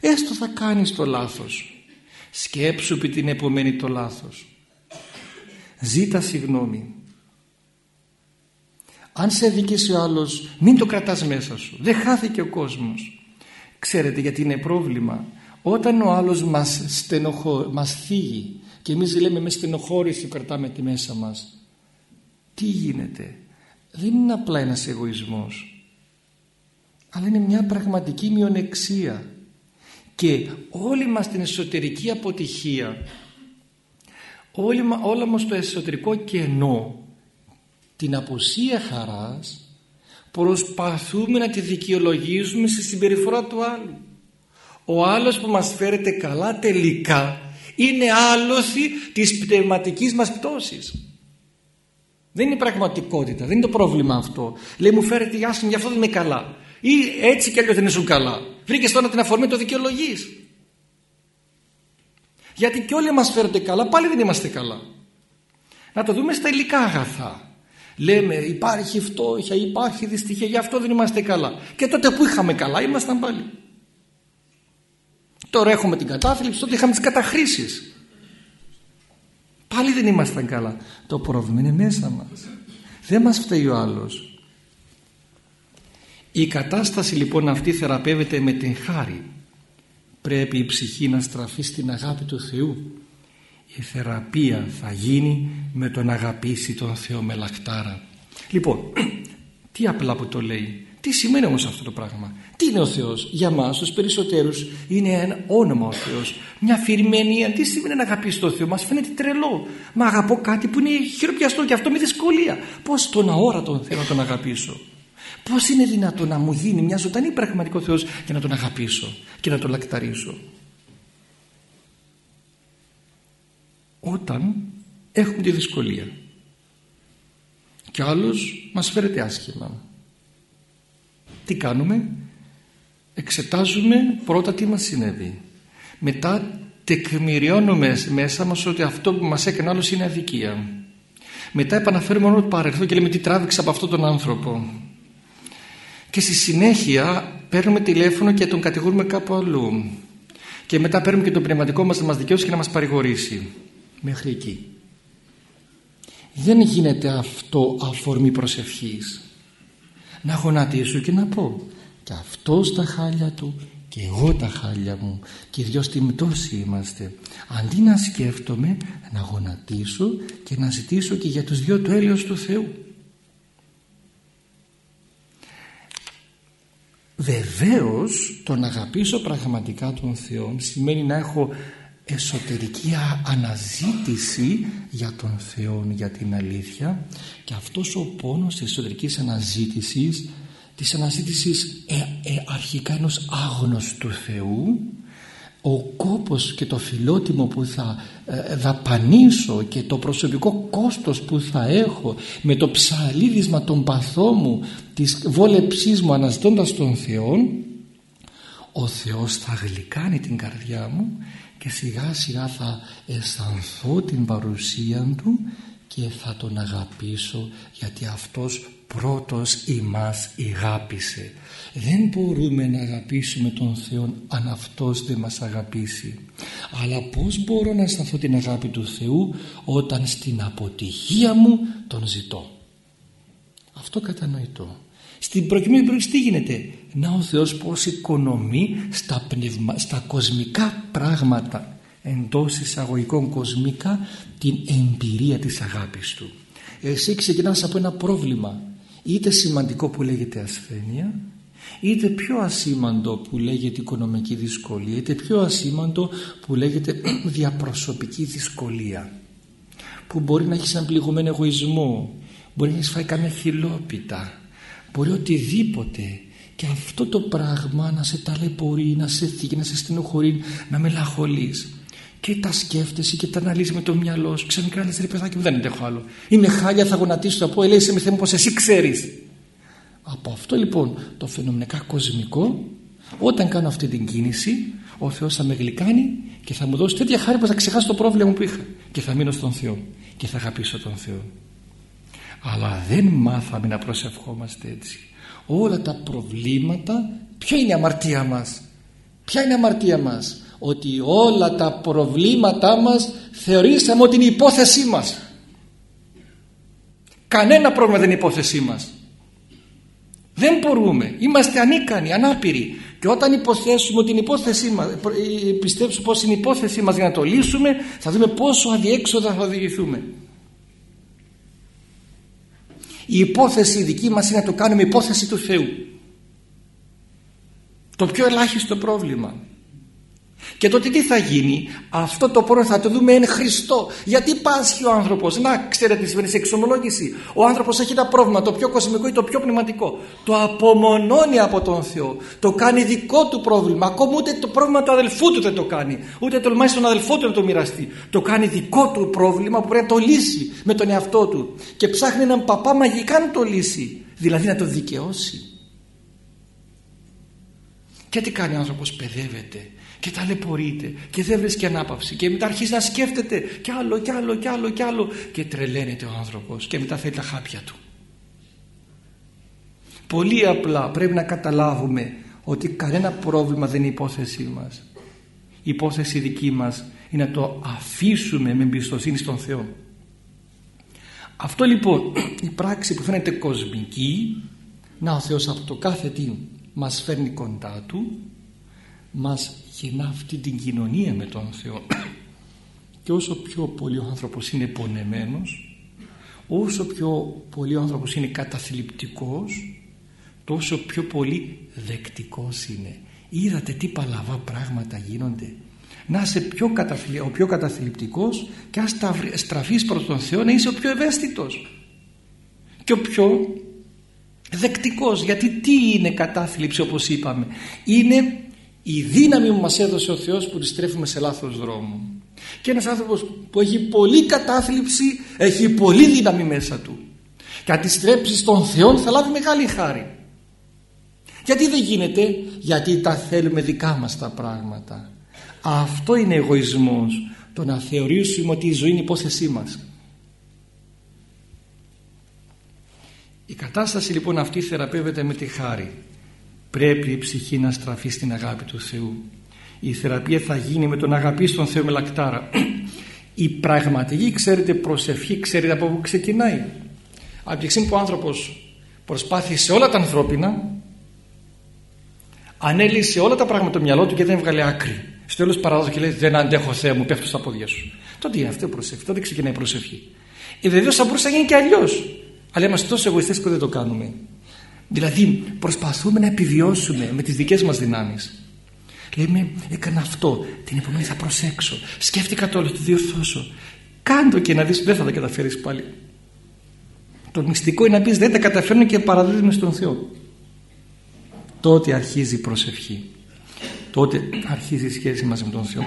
έστω θα κάνεις το λάθος. Σκέψου επί την επομένη το λάθος ζήτα συγγνώμη. Αν σε δίκησε ο άλλος μην το κρατάς μέσα σου. Δεν χάθηκε ο κόσμος. Ξέρετε γιατί είναι πρόβλημα. Όταν ο άλλος μας, στενοχω... μας θίγει και εμείς λέμε με στενοχώρηση κρατάμε τη μέσα μας τι γίνεται; Δεν είναι απλά ένας εγωισμός αλλά είναι μια πραγματική μειονεξία. Και όλη μας την εσωτερική αποτυχία όλη, όλα μας το εσωτερικό κενό την απουσία χαράς προσπαθούμε να τη δικαιολογήσουμε στη συμπεριφορά του άλλου. Ο άλλος που μας φέρεται καλά τελικά είναι άλοθη της πνευματικής μας πτώσης. Δεν είναι πραγματικότητα δεν είναι το πρόβλημα αυτό. Λέει μου φέρεται η άσχημη γι' αυτό δεν είμαι καλά ή έτσι κι αλλιώς δεν ήσουν καλά βρήκες τώρα την αφορμή το δικαιολογείς γιατί και όλοι μας φέρονται καλά πάλι δεν είμαστε καλά. Να το δούμε στα υλικά αγαθά. Λέμε υπάρχει φτώχεια υπάρχει δυστυχία γι' αυτό δεν είμαστε καλά. Και τότε που είχαμε καλά ήμασταν πάλι. Τώρα έχουμε την κατάθλιψη τότε είχαμε τις καταχρήσεις. Πάλι δεν ήμασταν καλά. Το πρόβλημα είναι μέσα μας. Δεν μας φταίει ο άλλος. Η κατάσταση λοιπόν αυτή θεραπεύεται με την χάρη πρέπει η ψυχή να στραφεί στην αγάπη του Θεού. Η θεραπεία θα γίνει με τον αγαπήσει τον Θεό με λακτάρα. Λοιπόν τι απλά που το λέει. Τι σημαίνει όμως αυτό το πράγμα; Τι είναι ο Θεός; Για μας τους περισσότερους είναι ένα όνομα ο Θεός. Μια αφηρημένη τι σημαίνει να αγαπήσει τον Θεό. Μας φαίνεται τρελό. Μα αγαπώ κάτι που είναι χειροπιαστό και αυτό με δυσκολία. Πως τον αόρατο Θεό να τον αγαπήσω; Πώς είναι δυνατόν να μου γίνει μια ζωντανή πραγματικό Θεός και να τον αγαπήσω και να τον λακταρίσω. Όταν έχουμε τη δυσκολία και άλλος μας φέρεται άσχημα. Τι κάνουμε, εξετάζουμε πρώτα τι μας συνέβη. Μετά τεκμηριώνουμε μέσα μας ότι αυτό που μας έκανε άλλος είναι αδικία. Μετά επαναφέρουμε όλο το παρελθόν και λέμε τι τράβηξα από αυτόν τον άνθρωπο και στη συνέχεια παίρνουμε τηλέφωνο και τον κατηγορούμε κάπου αλλού. Και μετά παίρνουμε και τον πνευματικό μας να μας δικαιώσει και να μας παρηγορήσει. Μέχρι εκεί. Δεν γίνεται αυτό αφορμή προσευχής. Να γονατίσω και να πω και αυτός στα χάλια του και εγώ τα χάλια μου. Και δυο στην πτώση είμαστε. Αντί να σκέφτομαι να γονατίσω και να ζητήσω και για τους δυο το έλεος του Θεού Βεβαίως το να αγαπήσω πραγματικά τον Θεό σημαίνει να έχω εσωτερική αναζήτηση για τον Θεό, για την αλήθεια. Και αυτός ο πόνος της εσωτερικής αναζήτησης της αναζήτησης ε, ε, αρχικά ενός άγνωστου Θεού ο κόπος και το φιλότιμο που θα ε, δαπανίσω και το προσωπικό κόστος που θα έχω με το ψαλίδισμα των παθών μου της βόλεψής μου αναζητώντας τον Θεό ο Θεός θα γλυκάνει την καρδιά μου και σιγά σιγά θα αισθανθώ την παρουσία Του και θα Τον αγαπήσω γιατί Αυτός πρώτος ημάς ηγάπησε. Δεν μπορούμε να αγαπήσουμε τον Θεό αν Αυτός δεν μας αγαπήσει. Αλλά πως μπορώ να αισθανθώ την αγάπη του Θεού όταν στην αποτυχία μου τον ζητώ; Αυτό κατανοητό. Στην προκειμένη περίπτωση τι γίνεται; Να ο Θεός πως οικονομεί στα, πνευμα, στα κοσμικά πράγματα εντός εισαγωγικών κοσμικά την εμπειρία της αγάπης του. Εσύ ξεκινάς από ένα πρόβλημα είτε σημαντικό που λέγεται ασθένεια είτε πιο ασήμαντο που λέγεται οικονομική δυσκολία είτε πιο ασήμαντο που λέγεται διαπροσωπική δυσκολία που μπορεί να έχεις έναν πληγωμένο εγωισμό μπορεί να έχεις φάει καμιά χιλόπιτα μπορεί οτιδήποτε και αυτό το πράγμα να σε ταλαιπωρεί, να σε θίγει, να σε στενοχωρεί, να μελαγχολείς και τα σκέφτεσαι και τα αναλύσεις με το μυαλό σου. Ξαφνικά λες ρε παιδάκι μου, δεν αντέχω άλλο. Είμαι χάλια, θα γονατίσω, θα πω, ελέγχε με θέμα πως εσύ ξέρεις. Από αυτό λοιπόν το φαινομενικά κοσμικό, όταν κάνω αυτή την κίνηση, ο Θεός θα με γλυκάνει και θα μου δώσει τέτοια χάρη που θα ξεχάσω το πρόβλημα που είχα και θα μείνω στον Θεό και θα αγαπήσω τον Θεό. Αλλά δεν μάθαμε να προσευχόμαστε έτσι. Όλα τα προβλήματα, ποια είναι η αμαρτία μας; Ποια είναι η αμαρτία μας; Ότι όλα τα προβλήματά μας θεωρήσαμε ότι είναι η υπόθεσή μας. Κανένα πρόβλημα δεν είναι η υπόθεσή μας. Δεν μπορούμε, είμαστε ανίκανοι, ανάπηροι. Και όταν υποθέσουμε ότι είναι η υπόθεσή μας ε, πιστέψουμε πως είναι η υπόθεσή μας για να το λύσουμε θα δούμε πόσο αδιέξοδα θα οδηγηθούμε. Η υπόθεση δική μας είναι να το κάνουμε υπόθεση του Θεού. Το πιο ελάχιστο πρόβλημα και τότε τι θα γίνει, αυτό το πρόβλημα θα το δούμε εν Χριστώ. Γιατί πάσχει ο άνθρωπος, να ξέρετε τι συμβαίνει σε εξομολόγηση. Ο άνθρωπος έχει ένα πρόβλημα, το πιο κοσμικό ή το πιο πνευματικό. Το απομονώνει από τον Θεό. Το κάνει δικό του πρόβλημα. Ακόμα ούτε το πρόβλημα του αδελφού του δεν το κάνει. Ούτε τολμάει στον αδελφό του να το μοιραστεί. Το κάνει δικό του πρόβλημα που πρέπει να το λύσει με τον εαυτό του. Και ψάχνει έναν παπά μαγικά να το λύσει. Δηλαδή να το δικαιώσει. Και τι κάνει ο άνθρωπος; Παιδεύεται και ταλαιπωρείται και δεν βρίσκει ανάπαυση. Και μετά αρχίζεις να σκέφτεται. Κι άλλο κι άλλο κι άλλο κι άλλο. Και τρελαίνεται ο άνθρωπος. Και μετά θέλει τα χάπια του. Πολύ απλά πρέπει να καταλάβουμε ότι κανένα πρόβλημα δεν είναι η υπόθεσή μας. Η υπόθεση δική μας είναι να το αφήσουμε με εμπιστοσύνη στον Θεό. Αυτό λοιπόν η πράξη που φαίνεται κοσμική να ο Θεός από το κάθε τι μας φέρνει κοντά Του μας γεννά αυτή την κοινωνία με τον Θεό. Και όσο πιο πολύ ο άνθρωπος είναι πονεμένος όσο πιο πολύ ο άνθρωπος είναι καταθλιπτικός τόσο πιο πολύ δεκτικός είναι. Είδατε τι παλαβά πράγματα γίνονται. Να είσαι πιο ο πιο καταθλιπτικός και αν στραφείς προς τον Θεό να είσαι ο πιο ευαίσθητος και ο πιο δεκτικός. Γιατί τι είναι κατάθλιψη όπως είπαμε. Είναι η δύναμη που μας έδωσε ο Θεός που τη στρέφουμε σε λάθος δρόμο. Και ένας άνθρωπος που έχει πολύ κατάθλιψη έχει πολύ δύναμη μέσα του. Και αν τη στρέψεις στον Θεό θα λάβει μεγάλη χάρη. Γιατί δεν γίνεται; Γιατί τα θέλουμε δικά μας τα πράγματα. Αυτό είναι εγωισμός το να θεωρήσουμε ότι η ζωή είναι υπόθεσή μας. Η κατάσταση λοιπόν αυτή θεραπεύεται με τη χάρη πρέπει η ψυχή να στραφεί στην αγάπη του Θεού η θεραπεία θα γίνει με τον αγαπή τον Θεό με λακτάρα η πραγματική ξέρετε προσευχή ξέρετε από πού ξεκινάει από τη στιγμή που ο άνθρωπος προσπάθησε όλα τα ανθρώπινα ανέλησε όλα τα πράγματα το μυαλό του και δεν έβγαλε άκρη. Στο τέλος παράδοση και λέει: Δεν αντέχω Θεέ μου, πέφτω στα πόδια σου. Τότε είναι αυτό η προσευχή. Τότε ξεκινάει η προσευχή. Ε, Βεβαίως θα μπορούσε να γίνει και αλλιώς. Αλλά είμαστε τόσο εγωιστές που δεν το κάνουμε. Δηλαδή προσπαθούμε να επιβιώσουμε με τις δικές μας δυνάμεις. Λέμε, έκανα αυτό, την επόμενη θα προσέξω. Σκέφτηκα το όλο, το διορθώσω. Κάντο και να δεις, δεν θα τα καταφέρεις πάλι. Το μυστικό είναι να πεις δεν τα καταφέρνω και παραδίδουμε στον Θεό. Τότε αρχίζει η προσευχή. Τότε αρχίζει η σχέση μας με τον Θεό.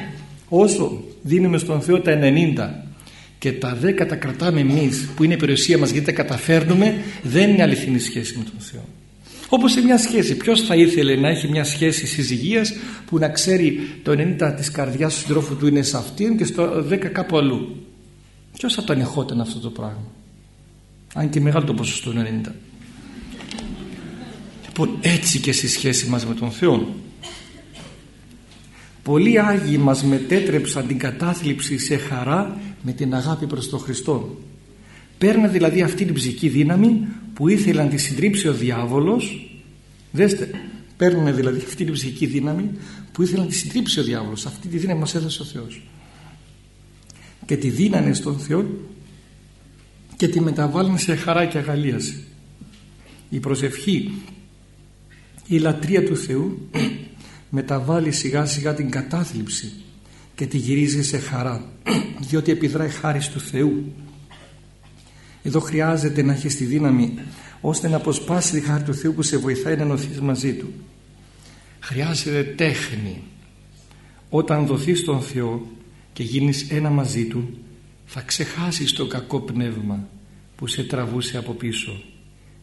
Όσο δίνουμε στον Θεό τα 90 και τα 10 τα κρατάμε εμείς που είναι η περιουσία μας γιατί τα καταφέρνουμε δεν είναι αληθινή σχέση με τον Θεό. Όπως σε μια σχέση. Ποιος θα ήθελε να έχει μια σχέση συζυγίας που να ξέρει το 90 της καρδιάς του συντρόφου του είναι σε αυτήν και στο 10 κάπου αλλού. Ποιος θα το ανεχόταν αυτό το πράγμα. Αν και μεγάλο το ποσοστό είναι 90. Λοιπόν έτσι και στη σχέση μας με τον Θεό. Πολλοί Άγιοι μας μετέτρεψαν την κατάθλιψη σε χαρά με την αγάπη προς τον Χριστό. Παίρνουν δηλαδή αυτή την ψυχική δύναμη που ήθελε να τη συντρίψει ο διάβολος. Δέστε παίρνουν δηλαδή αυτή την ψυχική δύναμη που ήθελε να τη συντρίψει ο διάβολος. Αυτή τη δύναμη μας έδωσε ο Θεός. Και τη δίνανε στον Θεό και τη μεταβάλλουν σε χαρά και αγαλίαση η προσευχή η λατρεία του Θεού μεταβάλλει σιγά σιγά την κατάθλιψη και τη γυρίζει σε χαρά διότι επιδράει χάρη του Θεού. Εδώ χρειάζεται να έχεις τη δύναμη ώστε να αποσπάσει τη χάρη του Θεού που σε βοηθάει να ενωθείς μαζί Του. Χρειάζεται τέχνη. Όταν δοθείς στον Θεό και γίνεις ένα μαζί Του θα ξεχάσεις το κακό πνεύμα που σε τραβούσε από πίσω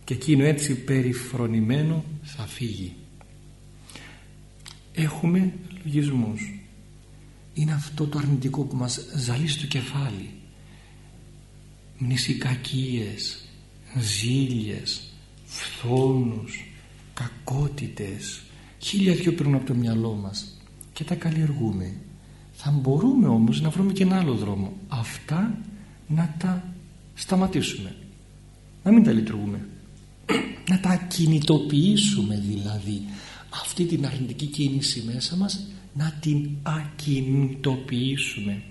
και εκείνο έτσι περιφρονημένο θα φύγει. Έχουμε λογισμούς είναι αυτό το αρνητικό που μας ζαλεί στο κεφάλι. Μνησικακίες ζήλιες φθόνους κακότητες. Χίλια δυο παίρνουν από το μυαλό μας και τα καλλιεργούμε. Θα μπορούμε όμως να βρούμε και ένα άλλο δρόμο. Αυτά να τα σταματήσουμε. Να μην τα λειτουργούμε. Να τα κινητοποιήσουμε δηλαδή. Αυτή την αρνητική κίνηση μέσα μας να την ακινητοποιήσουμε.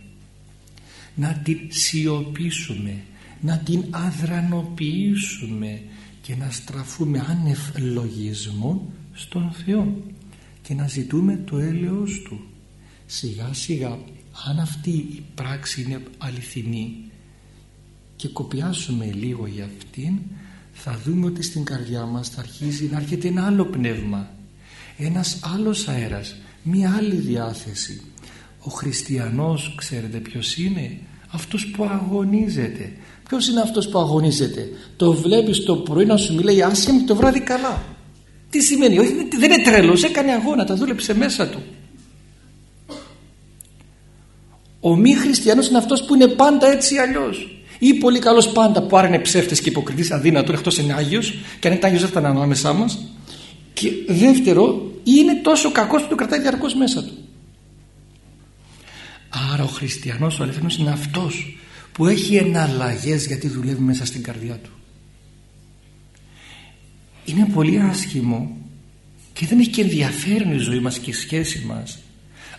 Να την σιωπήσουμε. Να την αδρανοποιήσουμε και να στραφούμε άνευ λογισμών στον Θεό και να ζητούμε το έλεος Του. Σιγά σιγά αν αυτή η πράξη είναι αληθινή και κοπιάσουμε λίγο για αυτήν θα δούμε ότι στην καρδιά μας θα αρχίζει να έρχεται ένα άλλο πνεύμα. Ένας άλλος αέρας μία άλλη διάθεση. Ο χριστιανός ξέρετε ποιος είναι; Αυτός που αγωνίζεται. Ποιος είναι αυτός που αγωνίζεται; Το βλέπεις το πρωί να σου μιλάει άσχημα και το βράδυ καλά. Τι σημαίνει; Όχι δεν είναι τρελός έκανε αγώνα τα δούλεψε μέσα του. Ο μη χριστιανός είναι αυτός που είναι πάντα έτσι αλλιώς. Ή πολύ καλός πάντα που άρα είναι ψεύτες και υποκριτής αδύνατο εκτός είναι Άγιος και αν είναι Άγιος δεν θα είναι ανάμεσά μας και δεύτερο είναι τόσο κακός που το κρατάει διαρκώς μέσα του. Άρα ο χριστιανός ο αληθινός είναι αυτός που έχει εναλλαγές γιατί δουλεύει μέσα στην καρδιά του. Είναι πολύ άσχημο και δεν έχει και ενδιαφέρον η ζωή μας και η σχέση μας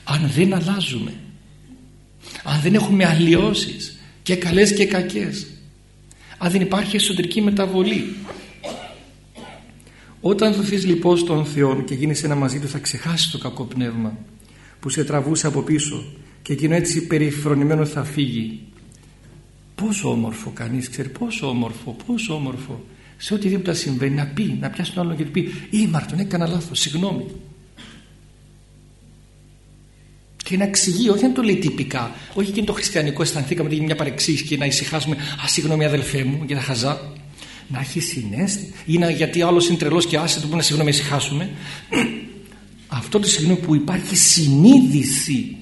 αν δεν αλλάζουμε αν δεν έχουμε αλλοιώσεις και καλές και κακές αν δεν υπάρχει εσωτερική μεταβολή όταν δοθείς λοιπόν στον Θεό και γίνεις ένα μαζί του θα ξεχάσεις το κακό πνεύμα που σε τραβούσε από πίσω και εκείνο έτσι περιφρονημένο θα φύγει. Πόσο όμορφο κανείς ξέρει πόσο όμορφο πόσο όμορφο. Σε οτιδήποτε συμβαίνει να πει να πιάσει τον άλλον και του πει ήμαρτον έκανα λάθος συγγνώμη και να εξηγεί, όχι να το λέει τυπικά, όχι και το χριστιανικό αισθανθήκαμε ότι είναι μια παρεξήγηση και να ησυχάσουμε, Α, συγγνώμη αδελφέ μου, για τα χαζά. Να έχει συνέστη, ή να, γιατί άλλος είναι τρελός και άσε του που να συγγνώμη, ησυχάσουμε. Αυτό το συγγνώμη που υπάρχει συνείδηση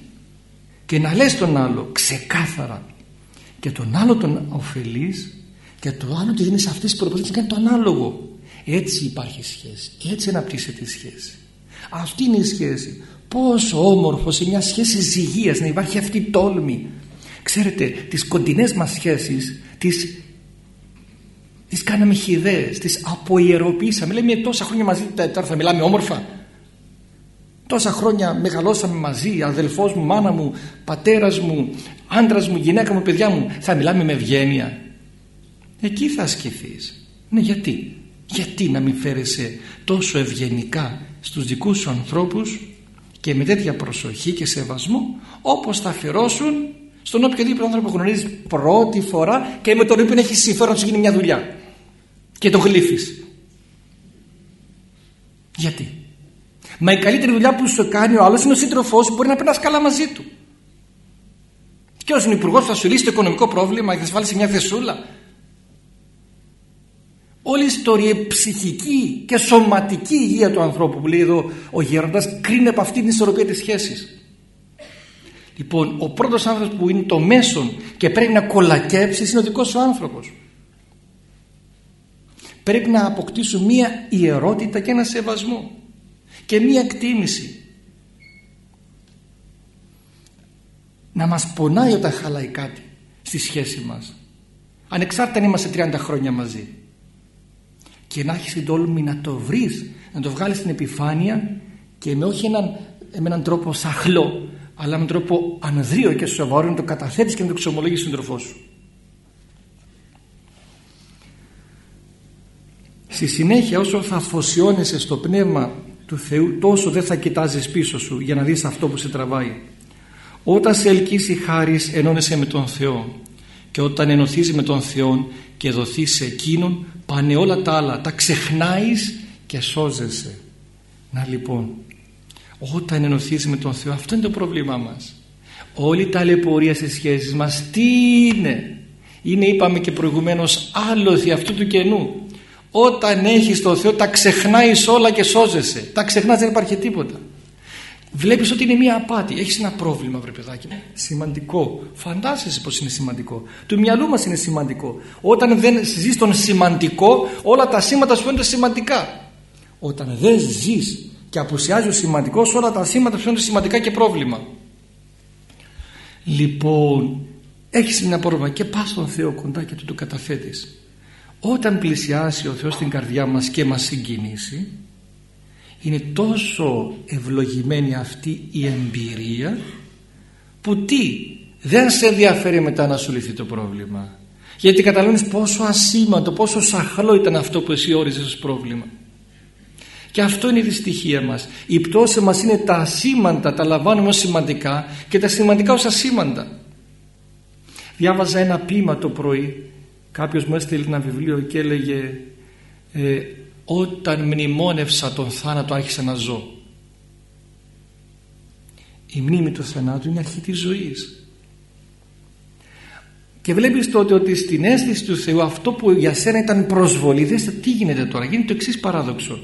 και να λες τον άλλο ξεκάθαρα και τον άλλο τον ωφελείς και το άλλο του δίνεις αυτές τις προποθέσεις και κάνει το ανάλογο. Έτσι υπάρχει σχέση, έτσι αναπτύσσεται η σχέση. Αυτή είναι η σχέση πόσο όμορφος σε μια σχέση ζυγίας να υπάρχει αυτή η τόλμη ξέρετε τις κοντινές μας σχέσεις τις, τις κάναμε χιδές τις αποϊεροποιήσαμε λέμε τόσα χρόνια μαζί τώρα θα μιλάμε όμορφα τόσα χρόνια μεγαλώσαμε μαζί αδελφός μου, μάνα μου, πατέρας μου άντρας μου, γυναίκα μου, παιδιά μου. Θα μιλάμε με ευγένεια εκεί θα ασκηθείς ναι γιατί γιατί να μην φέρεσαι τόσο ευγενικά στους δικούς σου ανθρώπους και με τέτοια προσοχή και σεβασμό όπως θα φερώσουν στον οποιοδήποτε άνθρωπο γνωρίζεις πρώτη φορά και με τον οποίο έχει συμφέρον να σου γίνει μια δουλειά και τον γλύφεις. Γιατί; Μα η καλύτερη δουλειά που σου κάνει ο άλλος είναι ο σύντροφός που μπορεί να περνάς καλά μαζί του. Και ως υπουργός θα σου λύσει το οικονομικό πρόβλημα και θα σε βάλει σε μια θεσούλα. Όλη η ιστορία ψυχική και σωματική υγεία του ανθρώπου που λέει εδώ ο γέροντας κρίνει από αυτή την ισορροπία της σχέσης. Λοιπόν ο πρώτος άνθρωπος που είναι το μέσον και πρέπει να κολακέψεις είναι ο δικός σου άνθρωπος πρέπει να αποκτήσουν μία ιερότητα και ένα σεβασμό και μία εκτίμηση. Να μας πονάει όταν χαλάει κάτι στη σχέση μας ανεξάρτητα αν είμαστε 30 χρόνια μαζί. Και να έχεις την τόλμη να το βρεις να το βγάλεις στην επιφάνεια και με όχι έναν, με έναν τρόπο σαχλό αλλά με έναν τρόπο ανδρείο και σοβαρό να το καταθέτεις και να το ξομολογείς στον τροφό σου στη συνέχεια όσο θα αφοσιώνεσαι στο πνεύμα του Θεού τόσο δεν θα κοιτάζεις πίσω σου για να δεις αυτό που σε τραβάει. Όταν σε ελκύσει χάρις ενώνεσαι με τον Θεό. Και όταν ενωθείς με τον Θεό και δοθείς σε Εκείνον πάνε όλα τα άλλα. Τα ξεχνάεις και σώζεσαι. Να λοιπόν όταν ενωθείς με τον Θεό αυτό είναι το πρόβλημά μας. Όλη τα ταλαιπωρία στις σχέσεις μας τι είναι; Είναι είπαμε και προηγουμένως άλοθη αυτού του κενού όταν έχεις τον Θεό τα ξεχνάεις όλα και σώζεσαι τα ξεχνάς δεν υπάρχει τίποτα Βλέπεις ότι είναι μια απάτη. Έχεις ένα πρόβλημα, βρε παιδάκι. Σημαντικό. Φαντάζεσαι πως είναι σημαντικό. Του μυαλού μας είναι σημαντικό. Όταν δεν ζεις τον σημαντικό, όλα τα σήματα σου φαίνονται σημαντικά. Όταν δεν ζεις και απουσιάζει ο σημαντικός, όλα τα σήματα σου φαίνονται σημαντικά και πρόβλημα. Λοιπόν, έχεις ένα πρόβλημα και πας στον Θεό κοντά και του το καταθέτεις. Όταν πλησιάσει ο Θεός στην καρδιά μας και μας συγκινήσει, είναι τόσο ευλογημένη αυτή η εμπειρία που τι δεν σε ενδιαφέρει μετά να σου λυθεί το πρόβλημα. Γιατί καταλαβαίνεις πόσο ασήμαντο πόσο σαχλό ήταν αυτό που εσύ όριζες ως πρόβλημα. Και αυτό είναι η δυστυχία μας. Η πτώση μας είναι τα ασήμαντα τα λαμβάνουμε ως σημαντικά και τα σημαντικά ως ασήμαντα. Διάβαζα ένα ποίημα το πρωί κάποιος μου έστειλε ένα βιβλίο και έλεγε ε, όταν μνημόνευσα τον θάνατο άρχισα να ζω η μνήμη του θανάτου είναι αρχή της ζωής. Και βλέπεις τότε ότι στην αίσθηση του Θεού αυτό που για σένα ήταν προσβολή δέστε τι γίνεται τώρα γίνεται το εξής παράδοξο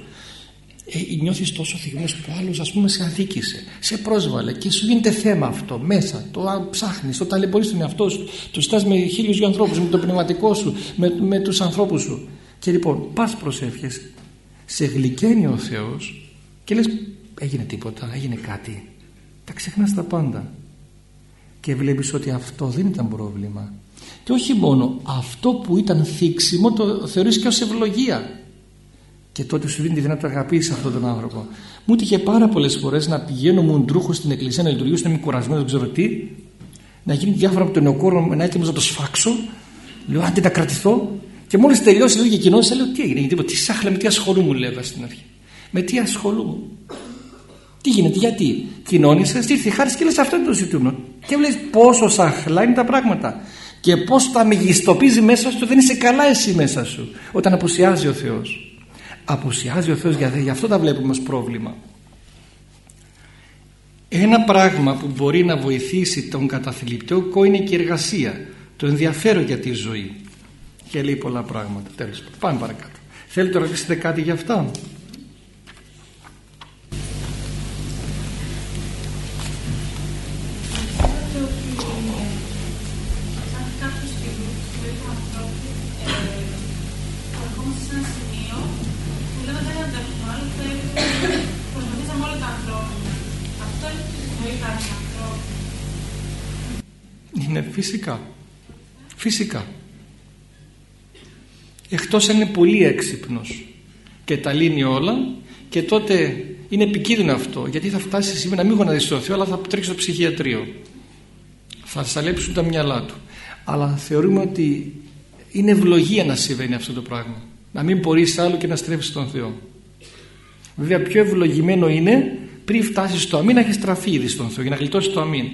ε, νιώθεις τόσο θυγμός που άλλος ας πούμε σε αδίκησε σε πρόσβαλε και σου γίνεται θέμα αυτό μέσα. Το ψάχνεις, το ταλαιπωρείς τον εαυτό σου το στάς με χίλιους δυο ανθρώπους με το πνευματικό σου με, με τους ανθρώπους σου. Και λοιπόν πας προσεύχεσαι σε γλυκαίνει ο Θεός και λες έγινε τίποτα, έγινε κάτι τα ξεχνάς τα πάντα. Και βλέπεις ότι αυτό δεν ήταν πρόβλημα. Και όχι μόνο αυτό που ήταν θίξιμο το θεωρείς και ως ευλογία και τότε σου δίνει τη δυνατότητα να αγαπήσεις αυτόν τον άνθρωπο μου είχε πάρα πολλές φορές να πηγαίνω μουντρούχο στην εκκλησία να λειτουργήσω, να είμαι κουρασμένος, δεν ξέρω τι, να γίνει διάφορα από τον νεοκόρο, να έτοιμο να το σφάξω. Λέω, άντε να κρατηθώ και μόλις τελειώσει λίγο και κοινώνησε, λέω τι έγινε, γιατί τι σάχλα, με τι ασχολούμαι, λέγα στην αρχή. Με τι ασχολούμαι. Τι γίνεται, γιατί κοινώνησες, ήρθε η χάρη και λες αυτό είναι το ζητούμενο. Και βλέπεις πόσο σαχλά είναι τα πράγματα. Και πώς τα μεγιστοποιείς μέσα σου, δεν είσαι καλά εσύ μέσα σου. Όταν απουσιάζει ο Θεός. Απουσιάζει ο Θεός, γι' αυτό τα βλέπουμε ως πρόβλημα. Ένα πράγμα που μπορεί να βοηθήσει τον καταθλιπτικό είναι και η εργασία. Το ενδιαφέρον για τη ζωή και λέει πολλά πράγματα. Τέλος Πάμε παρακάτω. Θέλετε να ρωτήσετε κάτι για αυτά; Είναι φυσικά. Φυσικά. Εκτός αν είναι πολύ έξυπνος και τα λύνει όλα και τότε είναι επικίνδυνο αυτό γιατί θα φτάσει σήμερα να μην γονατίσει τον Θεό αλλά θα τρέξει στο ψυχιατρίο. Θα σαλέψουν τα μυαλά του. Αλλά θεωρούμε ότι είναι ευλογία να συμβαίνει αυτό το πράγμα. Να μην μπορείς άλλο και να στρέψεις τον Θεό. Βέβαια πιο ευλογημένο είναι πριν φτάσεις στο αμήν να έχεις στραφεί ήδη στον Θεό για να γλιτώσεις το αμήν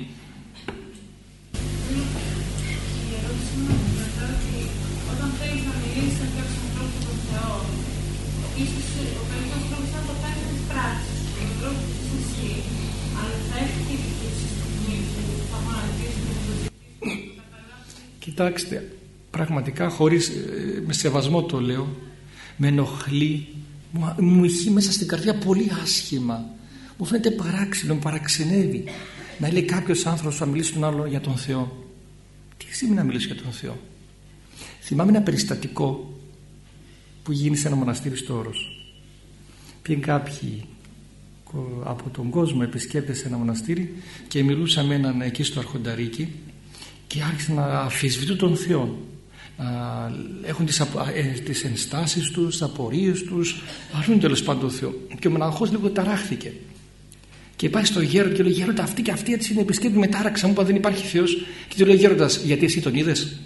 Κοιτάξτε, πραγματικά χωρίς, ε, με σεβασμό το λέω, με ενοχλεί, μου, μου έχει μέσα στην καρδιά πολύ άσχημα. Μου φαίνεται παράξενο, μου παραξενεύει. Να λέει κάποιος άνθρωπος να μιλήσει τον άλλο για τον Θεό. Τι σημαίνει να μιλήσει για τον Θεό; Θυμάμαι ένα περιστατικό που γίνει σε ένα μοναστήρι στο Όρος. Πήγαν κάποιοι από τον κόσμο επισκέπτες σε ένα μοναστήρι και μιλούσαμε έναν εκεί στο Αρχονταρίκι και άρχισαν να αφισβητούν τον Θεό να έχουν τις, ε, τις ενστάσεις τους, τις απορίες τους αρνούν τέλος πάντων τον Θεό και ο μοναχός λίγο ταράχθηκε και πάει στο γέροντα και λέει γέροντα αυτή και αυτή έτσι είναι επισκέπτη με τάραξα μου είπα δεν υπάρχει Θεός και του λέει γέροντας γιατί εσύ τον είδες;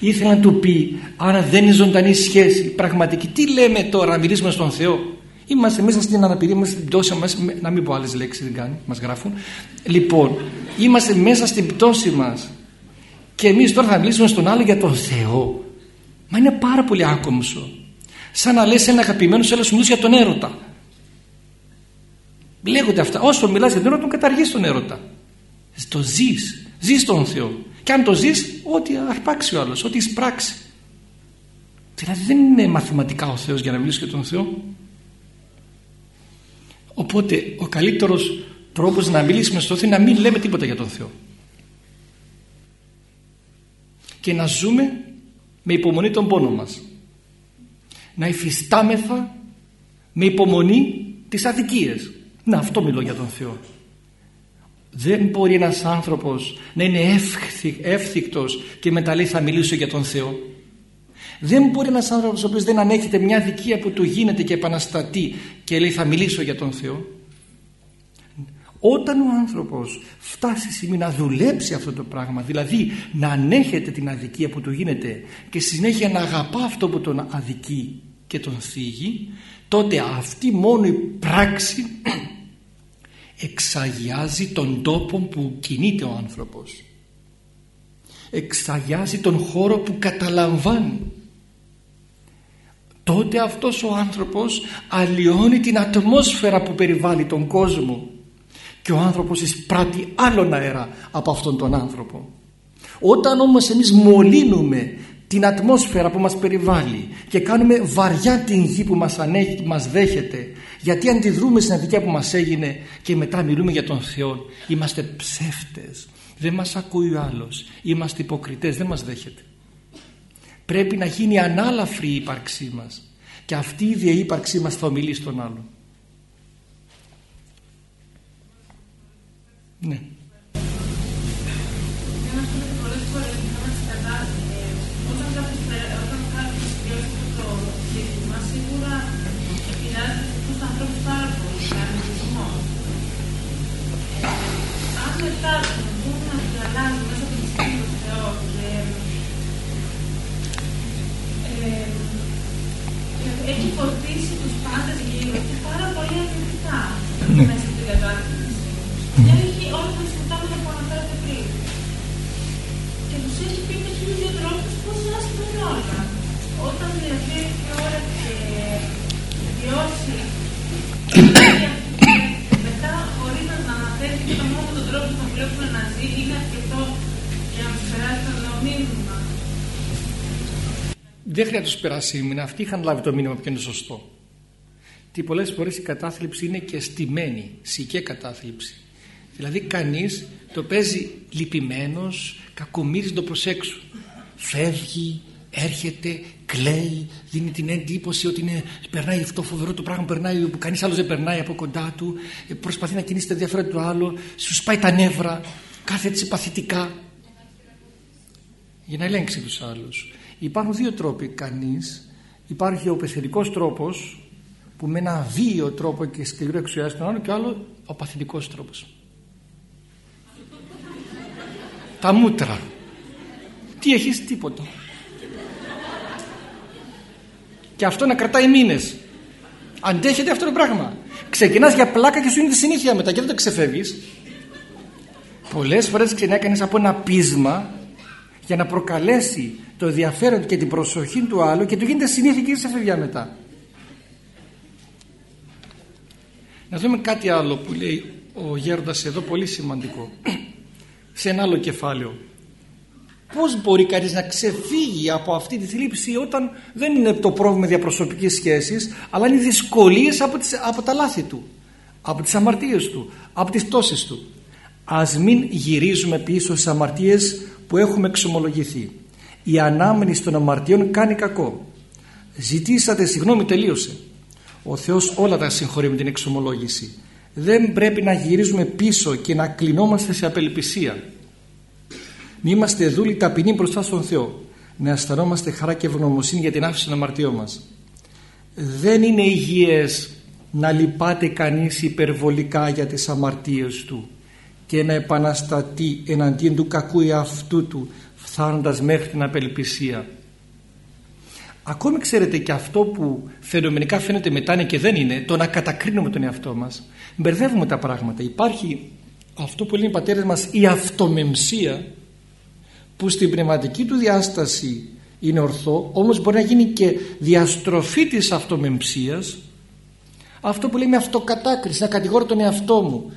Ήθελε να του πει άρα δεν είναι ζωντανή σχέση πραγματική τι λέμε τώρα να μιλήσουμε στον Θεό Είμαστε μέσα στην αναπηρία μας, στην πτώση μας, να μην πω άλλες λέξεις δεν κάνει, μας γράφουν. Λοιπόν, είμαστε μέσα στην πτώση μας και εμείς τώρα θα μιλήσουμε στον άλλο για τον Θεό. Μα είναι πάρα πολύ άκομψο. Σαν να λες ένα αγαπημένο σου έλα για τον έρωτα. Λέγονται αυτά. Όσο μιλάς για τον έρωτα, τον καταργείς τον έρωτα. Το ζεις. Ζεις τον Θεό. Και αν το ζεις, ό,τι αρπάξει ο άλλος, ό,τι εισπράξει. Δηλαδή δεν είναι μαθηματικά ο Θεός για να μιλήσει για τον Θεό. Οπότε ο καλύτερος τρόπος να μιλήσουμε στο Θεό είναι να μην λέμε τίποτα για τον Θεό. Και να ζούμε με υπομονή τον πόνο μας. Να υφιστάμεθα με υπομονή τις αδικίες. Να αυτό μιλώ για τον Θεό. Δεν μπορεί ένας άνθρωπος να είναι εύθυκτος και μετά λέει θα μιλήσω για τον Θεό. Δεν μπορεί ένας άνθρωπος ο οποίος δεν ανέχεται μια δικία που του γίνεται και επαναστατεί και λέει θα μιλήσω για τον Θεό. Όταν ο άνθρωπος φτάσει σημείο να δουλέψει αυτό το πράγμα, δηλαδή να ανέχεται την αδικία που του γίνεται και συνέχεια να αγαπά αυτό που τον αδικεί και τον θίγει, τότε αυτή μόνο η πράξη εξαγιάζει τον τόπο που κινείται ο άνθρωπος. Εξαγιάζει τον χώρο που καταλαμβάνει τότε αυτός ο άνθρωπος αλλοιώνει την ατμόσφαιρα που περιβάλλει τον κόσμο και ο άνθρωπος εισπράττει άλλον αέρα από αυτόν τον άνθρωπο όταν όμως εμείς μολύνουμε την ατμόσφαιρα που μας περιβάλλει και κάνουμε βαριά την γη που μας, ανέχει, που μας δέχεται γιατί αντιδρούμε στην αδικία που μας έγινε και μετά μιλούμε για τον Θεό είμαστε ψεύτες. Δεν μας ακούει ο άλλος. Είμαστε υποκριτές. Δεν μας δέχεται. Πρέπει να γίνει ανάλαφρη η ύπαρξή μας. Και αυτή η ίδια ύπαρξή μας θα ομιλεί στον άλλον. Ναι δεν χρειάζεται να τους περάσει μήνα. Αυτοί είχαν λάβει το μήνυμα που είναι σωστό. Τι πολλές φορές η κατάθλιψη είναι και στημένη, σικέ κατάθλιψη. Δηλαδή κανείς το παίζει λυπημένος, κακομίρι το προσέξουν. Φεύγει, έρχεται, κλαίει, δίνει την εντύπωση ότι είναι, περνάει αυτό φοβερό το πράγμα περνάει, που κανείς άλλος δεν περνάει από κοντά του, ε, προσπαθεί να κινήσει τα ενδιαφέρον του άλλου, σου σπάει τα νεύρα, κάθεται παθητικά για να ελέγξει τους άλλους. Υπάρχουν δύο τρόποι κανείς. Υπάρχει ο πεθερικός τρόπος που με ένα βίαιο τρόπο και σκληρό εξουσιάζει τον άλλο και άλλο ο παθητικός τρόπος. Τα μούτρα. Τι έχεις; Τίποτα. Και αυτό να κρατάει μήνες. Αντέχεται αυτό το πράγμα. Ξεκινάς για πλάκα και σου είναι τη συνήθεια μετά και δεν το ξεφεύγεις. Πολλές φορές ξεκινάει από ένα πείσμα για να προκαλέσει το ενδιαφέρον και την προσοχή του άλλου και του γίνεται συνήθεια και σε φεύγει μετά να δούμε κάτι άλλο που λέει ο Γέροντας εδώ πολύ σημαντικό σε ένα άλλο κεφάλαιο Πώς μπορεί κανείς να ξεφύγει από αυτή τη θλίψη όταν δεν είναι το πρόβλημα διαπροσωπικής σχέσης αλλά είναι δυσκολίες από, τις, από τα λάθη του, από τις αμαρτίες του, από τις πτώσεις του. Ας μην γυρίζουμε πίσω στις αμαρτίες που έχουμε εξομολογηθεί. Η ανάμενη των αμαρτιών κάνει κακό. Ζητήσατε συγγνώμη τελείωσε. Ο Θεός όλα τα συγχωρεί με την εξομολόγηση. Δεν πρέπει να γυρίζουμε πίσω και να κλεινόμαστε σε απελπισία. Μην είμαστε δούλοι ταπεινοί μπροστά στον Θεό. Να αισθανόμαστε χαρά και ευγνωμοσύνη για την άφηση των αμαρτιών μας. Δεν είναι υγιές να λυπάται κανείς υπερβολικά για τις αμαρτίες του και να επαναστατεί εναντίον του κακού εαυτού του φτάνοντας μέχρι την απελπισία. Ακόμη ξέρετε και αυτό που φαινομενικά φαίνεται μετά είναι και δεν είναι το να κατακρίνουμε τον εαυτό μας. Μπερδεύουμε τα πράγματα. Υπάρχει αυτό που λένε οι πατέρες μας η αυτομεμψία που στην πνευματική του διάσταση είναι ορθό όμως μπορεί να γίνει και διαστροφή της αυτομεμψίας αυτό που λέμε αυτοκατάκριση να κατηγορώ τον εαυτό μου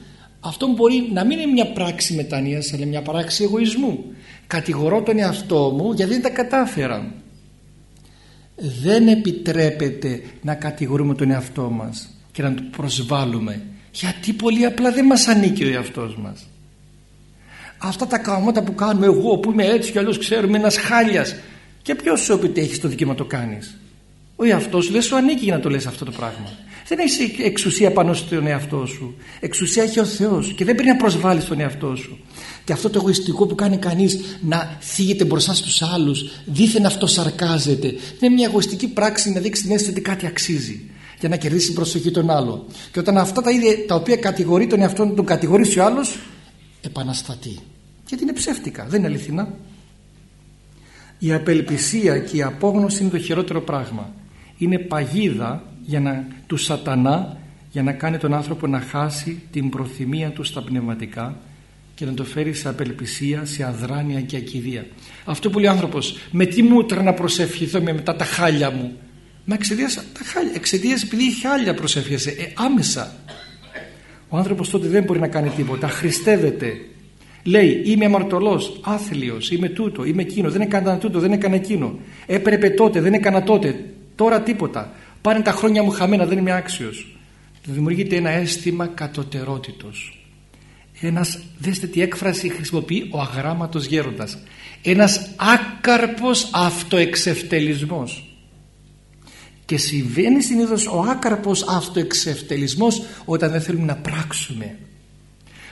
αυτό μπορεί να μην είναι μια πράξη μετανοίας αλλά μια πράξη εγωισμού. Κατηγορώ τον εαυτό μου γιατί δεν τα κατάφερα. Δεν επιτρέπεται να κατηγορούμε τον εαυτό μας και να τον προσβάλλουμε γιατί πολύ απλά δεν μας ανήκει ο εαυτός μας. Αυτά τα καμώτα που κάνουμε εγώ που είμαι έτσι κι αλλιώς ξέρουμε ένας χάλιας. Και ποιος σου επιτέχει το δικαίωμα το κάνεις; Ο εαυτός σου δεν σου ανήκει για να το λες αυτό το πράγμα δεν έχεις εξουσία πάνω στον εαυτό σου. Εξουσία έχει ο Θεός και δεν πρέπει να προσβάλλεις τον εαυτό σου. Και αυτό το εγωιστικό που κάνει κανείς να θίγεται μπροστά στους άλλους δίθεν αυτό σαρκάζεται. Είναι μια εγωιστική πράξη να δείξει την αίσθηση ότι κάτι αξίζει για να κερδίσει την προσοχή των άλλων. Και όταν αυτά τα ίδια τα οποία κατηγορεί τον εαυτό του τον κατηγορήσει ο άλλος επαναστατεί. Γιατί είναι ψεύτικα δεν είναι αληθινά. Η απελπισία και η απόγνωση είναι το χειρότερο πράγμα. Είναι παγίδα για να, του σατανά για να κάνει τον άνθρωπο να χάσει την προθυμία του στα πνευματικά και να το φέρει σε απελπισία, σε αδράνεια και ακιδεία. Αυτό που λέει ο άνθρωπος, με τι μούτρα να προσευχηθώ με μετά τα χάλια μου; Μα εξαιτίας, τα χάλια, εξαιτίας επειδή η χάλια προσεύχεσαι, ε, άμεσα. Ο άνθρωπος τότε δεν μπορεί να κάνει τίποτα, χριστεύεται. Λέει είμαι αμαρτωλός, άθλιος, είμαι τούτο, είμαι εκείνο, δεν έκανα τούτο, δεν έκανα εκείνο. Έπρεπε τότε, δεν έκανα τότε, τώρα τίποτα. Πάνε τα χρόνια μου χαμένα, δεν είμαι άξιος. Δημιουργείται ένα αίσθημα κατωτερότητος. Ένας, δέστε τι έκφραση χρησιμοποιεί ο αγράμματος γέροντας. Ένας άκαρπος αυτοεξευτελισμός. Και συμβαίνει συνήθως ο άκαρπος αυτοεξευτελισμός όταν δεν θέλουμε να πράξουμε.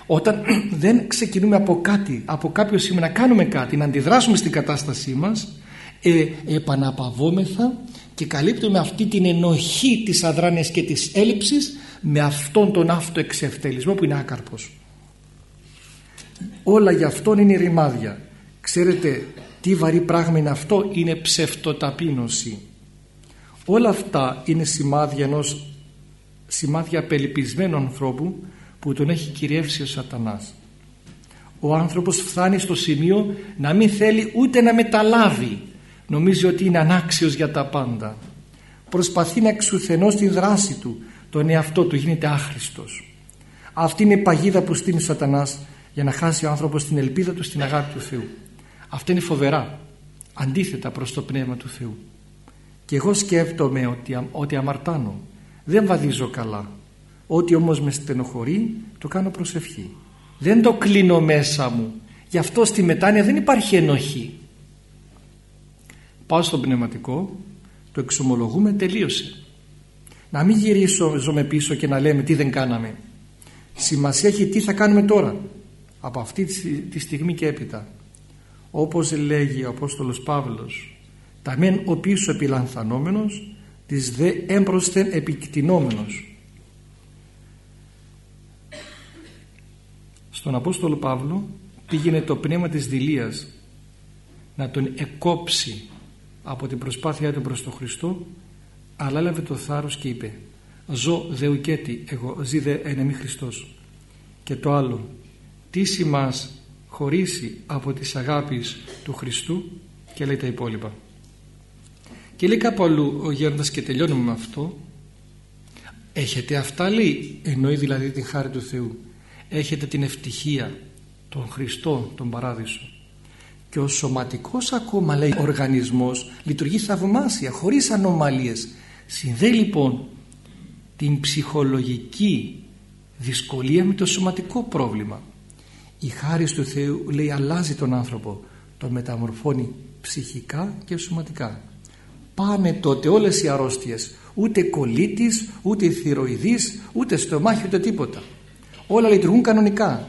Όταν δεν ξεκινούμε από κάτι από κάποιο σημείο να κάνουμε κάτι να αντιδράσουμε στην κατάστασή μας ε, επαναπαυόμεθα και καλύπτουμε αυτή την ενοχή της αδράνειας και της έλλειψης με αυτόν τον αυτοεξευτελισμό που είναι άκαρπος. Όλα για αυτόν είναι ρημάδια. Ξέρετε τι βαρύ πράγμα είναι αυτό; Είναι ψευτοταπείνωση. Όλα αυτά είναι σημάδια ενός σημάδια απελπισμένου ανθρώπου που τον έχει κυριεύσει ο σατανάς. Ο άνθρωπος φτάνει στο σημείο να μην θέλει ούτε να μεταλάβει νομίζει ότι είναι ανάξιος για τα πάντα προσπαθεί να εξουθενώσει τη δράση του τον εαυτό του γίνεται άχρηστος αυτή είναι η παγίδα που στείνει ο σατανάς για να χάσει ο άνθρωπος την ελπίδα του στην αγάπη του Θεού. Αυτό είναι φοβερά. Αντίθετα προς το Πνεύμα του Θεού. Και εγώ σκέφτομαι ότι, ότι αμαρτάνω. Δεν βαδίζω καλά. Ό,τι όμως με στενοχωρεί το κάνω προσευχή. Δεν το κλείνω μέσα μου. Γι' αυτό στη μετάνοια δεν υπάρχει ενοχή. Πάω στο πνευματικό, το εξομολογούμε, τελείωσε. Να μην γυρίσουμε πίσω και να λέμε τι δεν κάναμε. Σημασία έχει τι θα κάνουμε τώρα από αυτή τη στιγμή και έπειτα όπως λέγει ο Απόστολος Παύλος τα μεν ο πίσω επιλανθανόμενος της δε έμπροσθεν επικτηνόμενος στον Απόστολο Παύλο πήγαινε το πνεύμα της δηλίας να τον εκόψει από την προσπάθειά του προς τον Χριστό αλλά έλαβε το θάρρος και είπε ζω δε ουκέτη εγώ ζει δε ενεμή Χριστός και το άλλο τι μας χωρίσει από τις αγάπης του Χριστού και λέει τα υπόλοιπα. Και λέει κάπου αλλού ο γέροντας και τελειώνουμε με αυτό έχετε αυτά λέει εννοεί δηλαδή την χάρη του Θεού έχετε την ευτυχία τον Χριστό τον Παράδεισο και ο σωματικός ακόμα λέει οργανισμός λειτουργεί θαυμάσια χωρίς ανομαλίες. Συνδέει λοιπόν την ψυχολογική δυσκολία με το σωματικό πρόβλημα. Η χάρη του Θεού λέει αλλάζει τον άνθρωπο τον μεταμορφώνει ψυχικά και σωματικά. Πάνε τότε όλες οι αρρώστιες ούτε κολίτης ούτε θηροειδής ούτε στομάχι ούτε τίποτα. Όλα λειτουργούν κανονικά.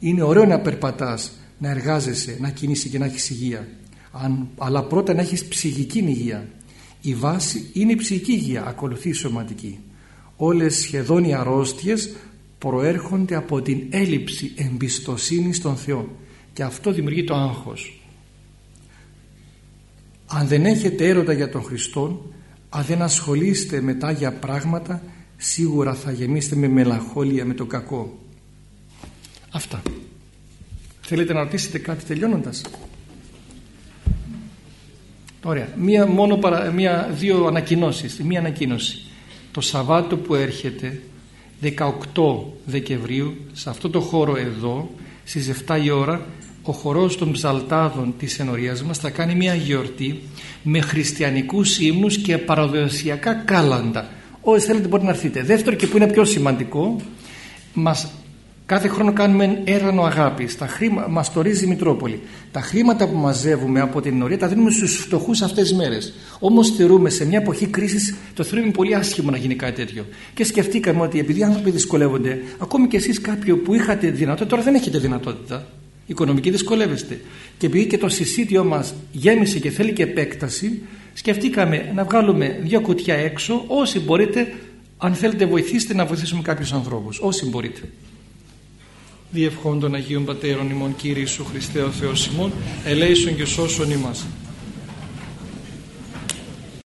Είναι ωραίο να περπατάς να εργάζεσαι, να κινείσαι και να έχεις υγεία. Αν, αλλά πρώτα να έχεις ψυχική υγεία. Η βάση είναι η ψυχική υγεία ακολουθεί η σωματική. Όλες σχεδόν οι αρρώστιες προέρχονται από την έλλειψη εμπιστοσύνης στον Θεό. Και αυτό δημιουργεί το άγχος. Αν δεν έχετε έρωτα για τον Χριστό αν δεν ασχολείστε μετά για πράγματα σίγουρα θα γεμίσετε με μελαγχόλια με το κακό. Αυτά θέλετε να ρωτήσετε κάτι τελειώνοντας; Ωραία. Μία, μόνο παρα, μία, δύο ανακοινώσεις. Μία ανακοίνωση. Το Σαββάτο που έρχεται 18 Δεκεμβρίου σε αυτό το χώρο εδώ στις 7 η ώρα ο χορός των ψαλτάδων της ενορίας μας θα κάνει μια γιορτή με χριστιανικούς ύμνους και παραδοσιακά κάλαντα. Όσοι θέλετε μπορείτε να έρθετε δεύτερο και που είναι πιο σημαντικό μας Κάθε χρόνο κάνουμε έρανο αγάπη. Τα χρήμα, μας το ρίζει η Μητρόπολη. Τα χρήματα που μαζεύουμε από την ενορία τα δίνουμε στους φτωχούς αυτές τις μέρες. Όμως θεωρούμε σε μια εποχή κρίσης το θεωρούμε πολύ άσχημο να γίνει κάτι τέτοιο. Και σκεφτήκαμε ότι επειδή οι άνθρωποι δυσκολεύονται, ακόμη και εσείς κάποιοι που είχατε δυνατότητα, τώρα δεν έχετε δυνατότητα. Οικονομική δυσκολεύεστε. Και επειδή και το συσίτιό μας γέμισε και θέλει και επέκταση, σκεφτήκαμε να βγάλουμε δύο κουτιά έξω. Όσοι μπορείτε, αν θέλετε βοηθήστε να βοηθήσουμε κάποιους ανθρώπους. Όσοι μπορείτε διευχών των Αγίων Πατέρων ημών Κύριε Ιησού Χριστέ ο Θεός ημών ελέησον και σώσον ημάς.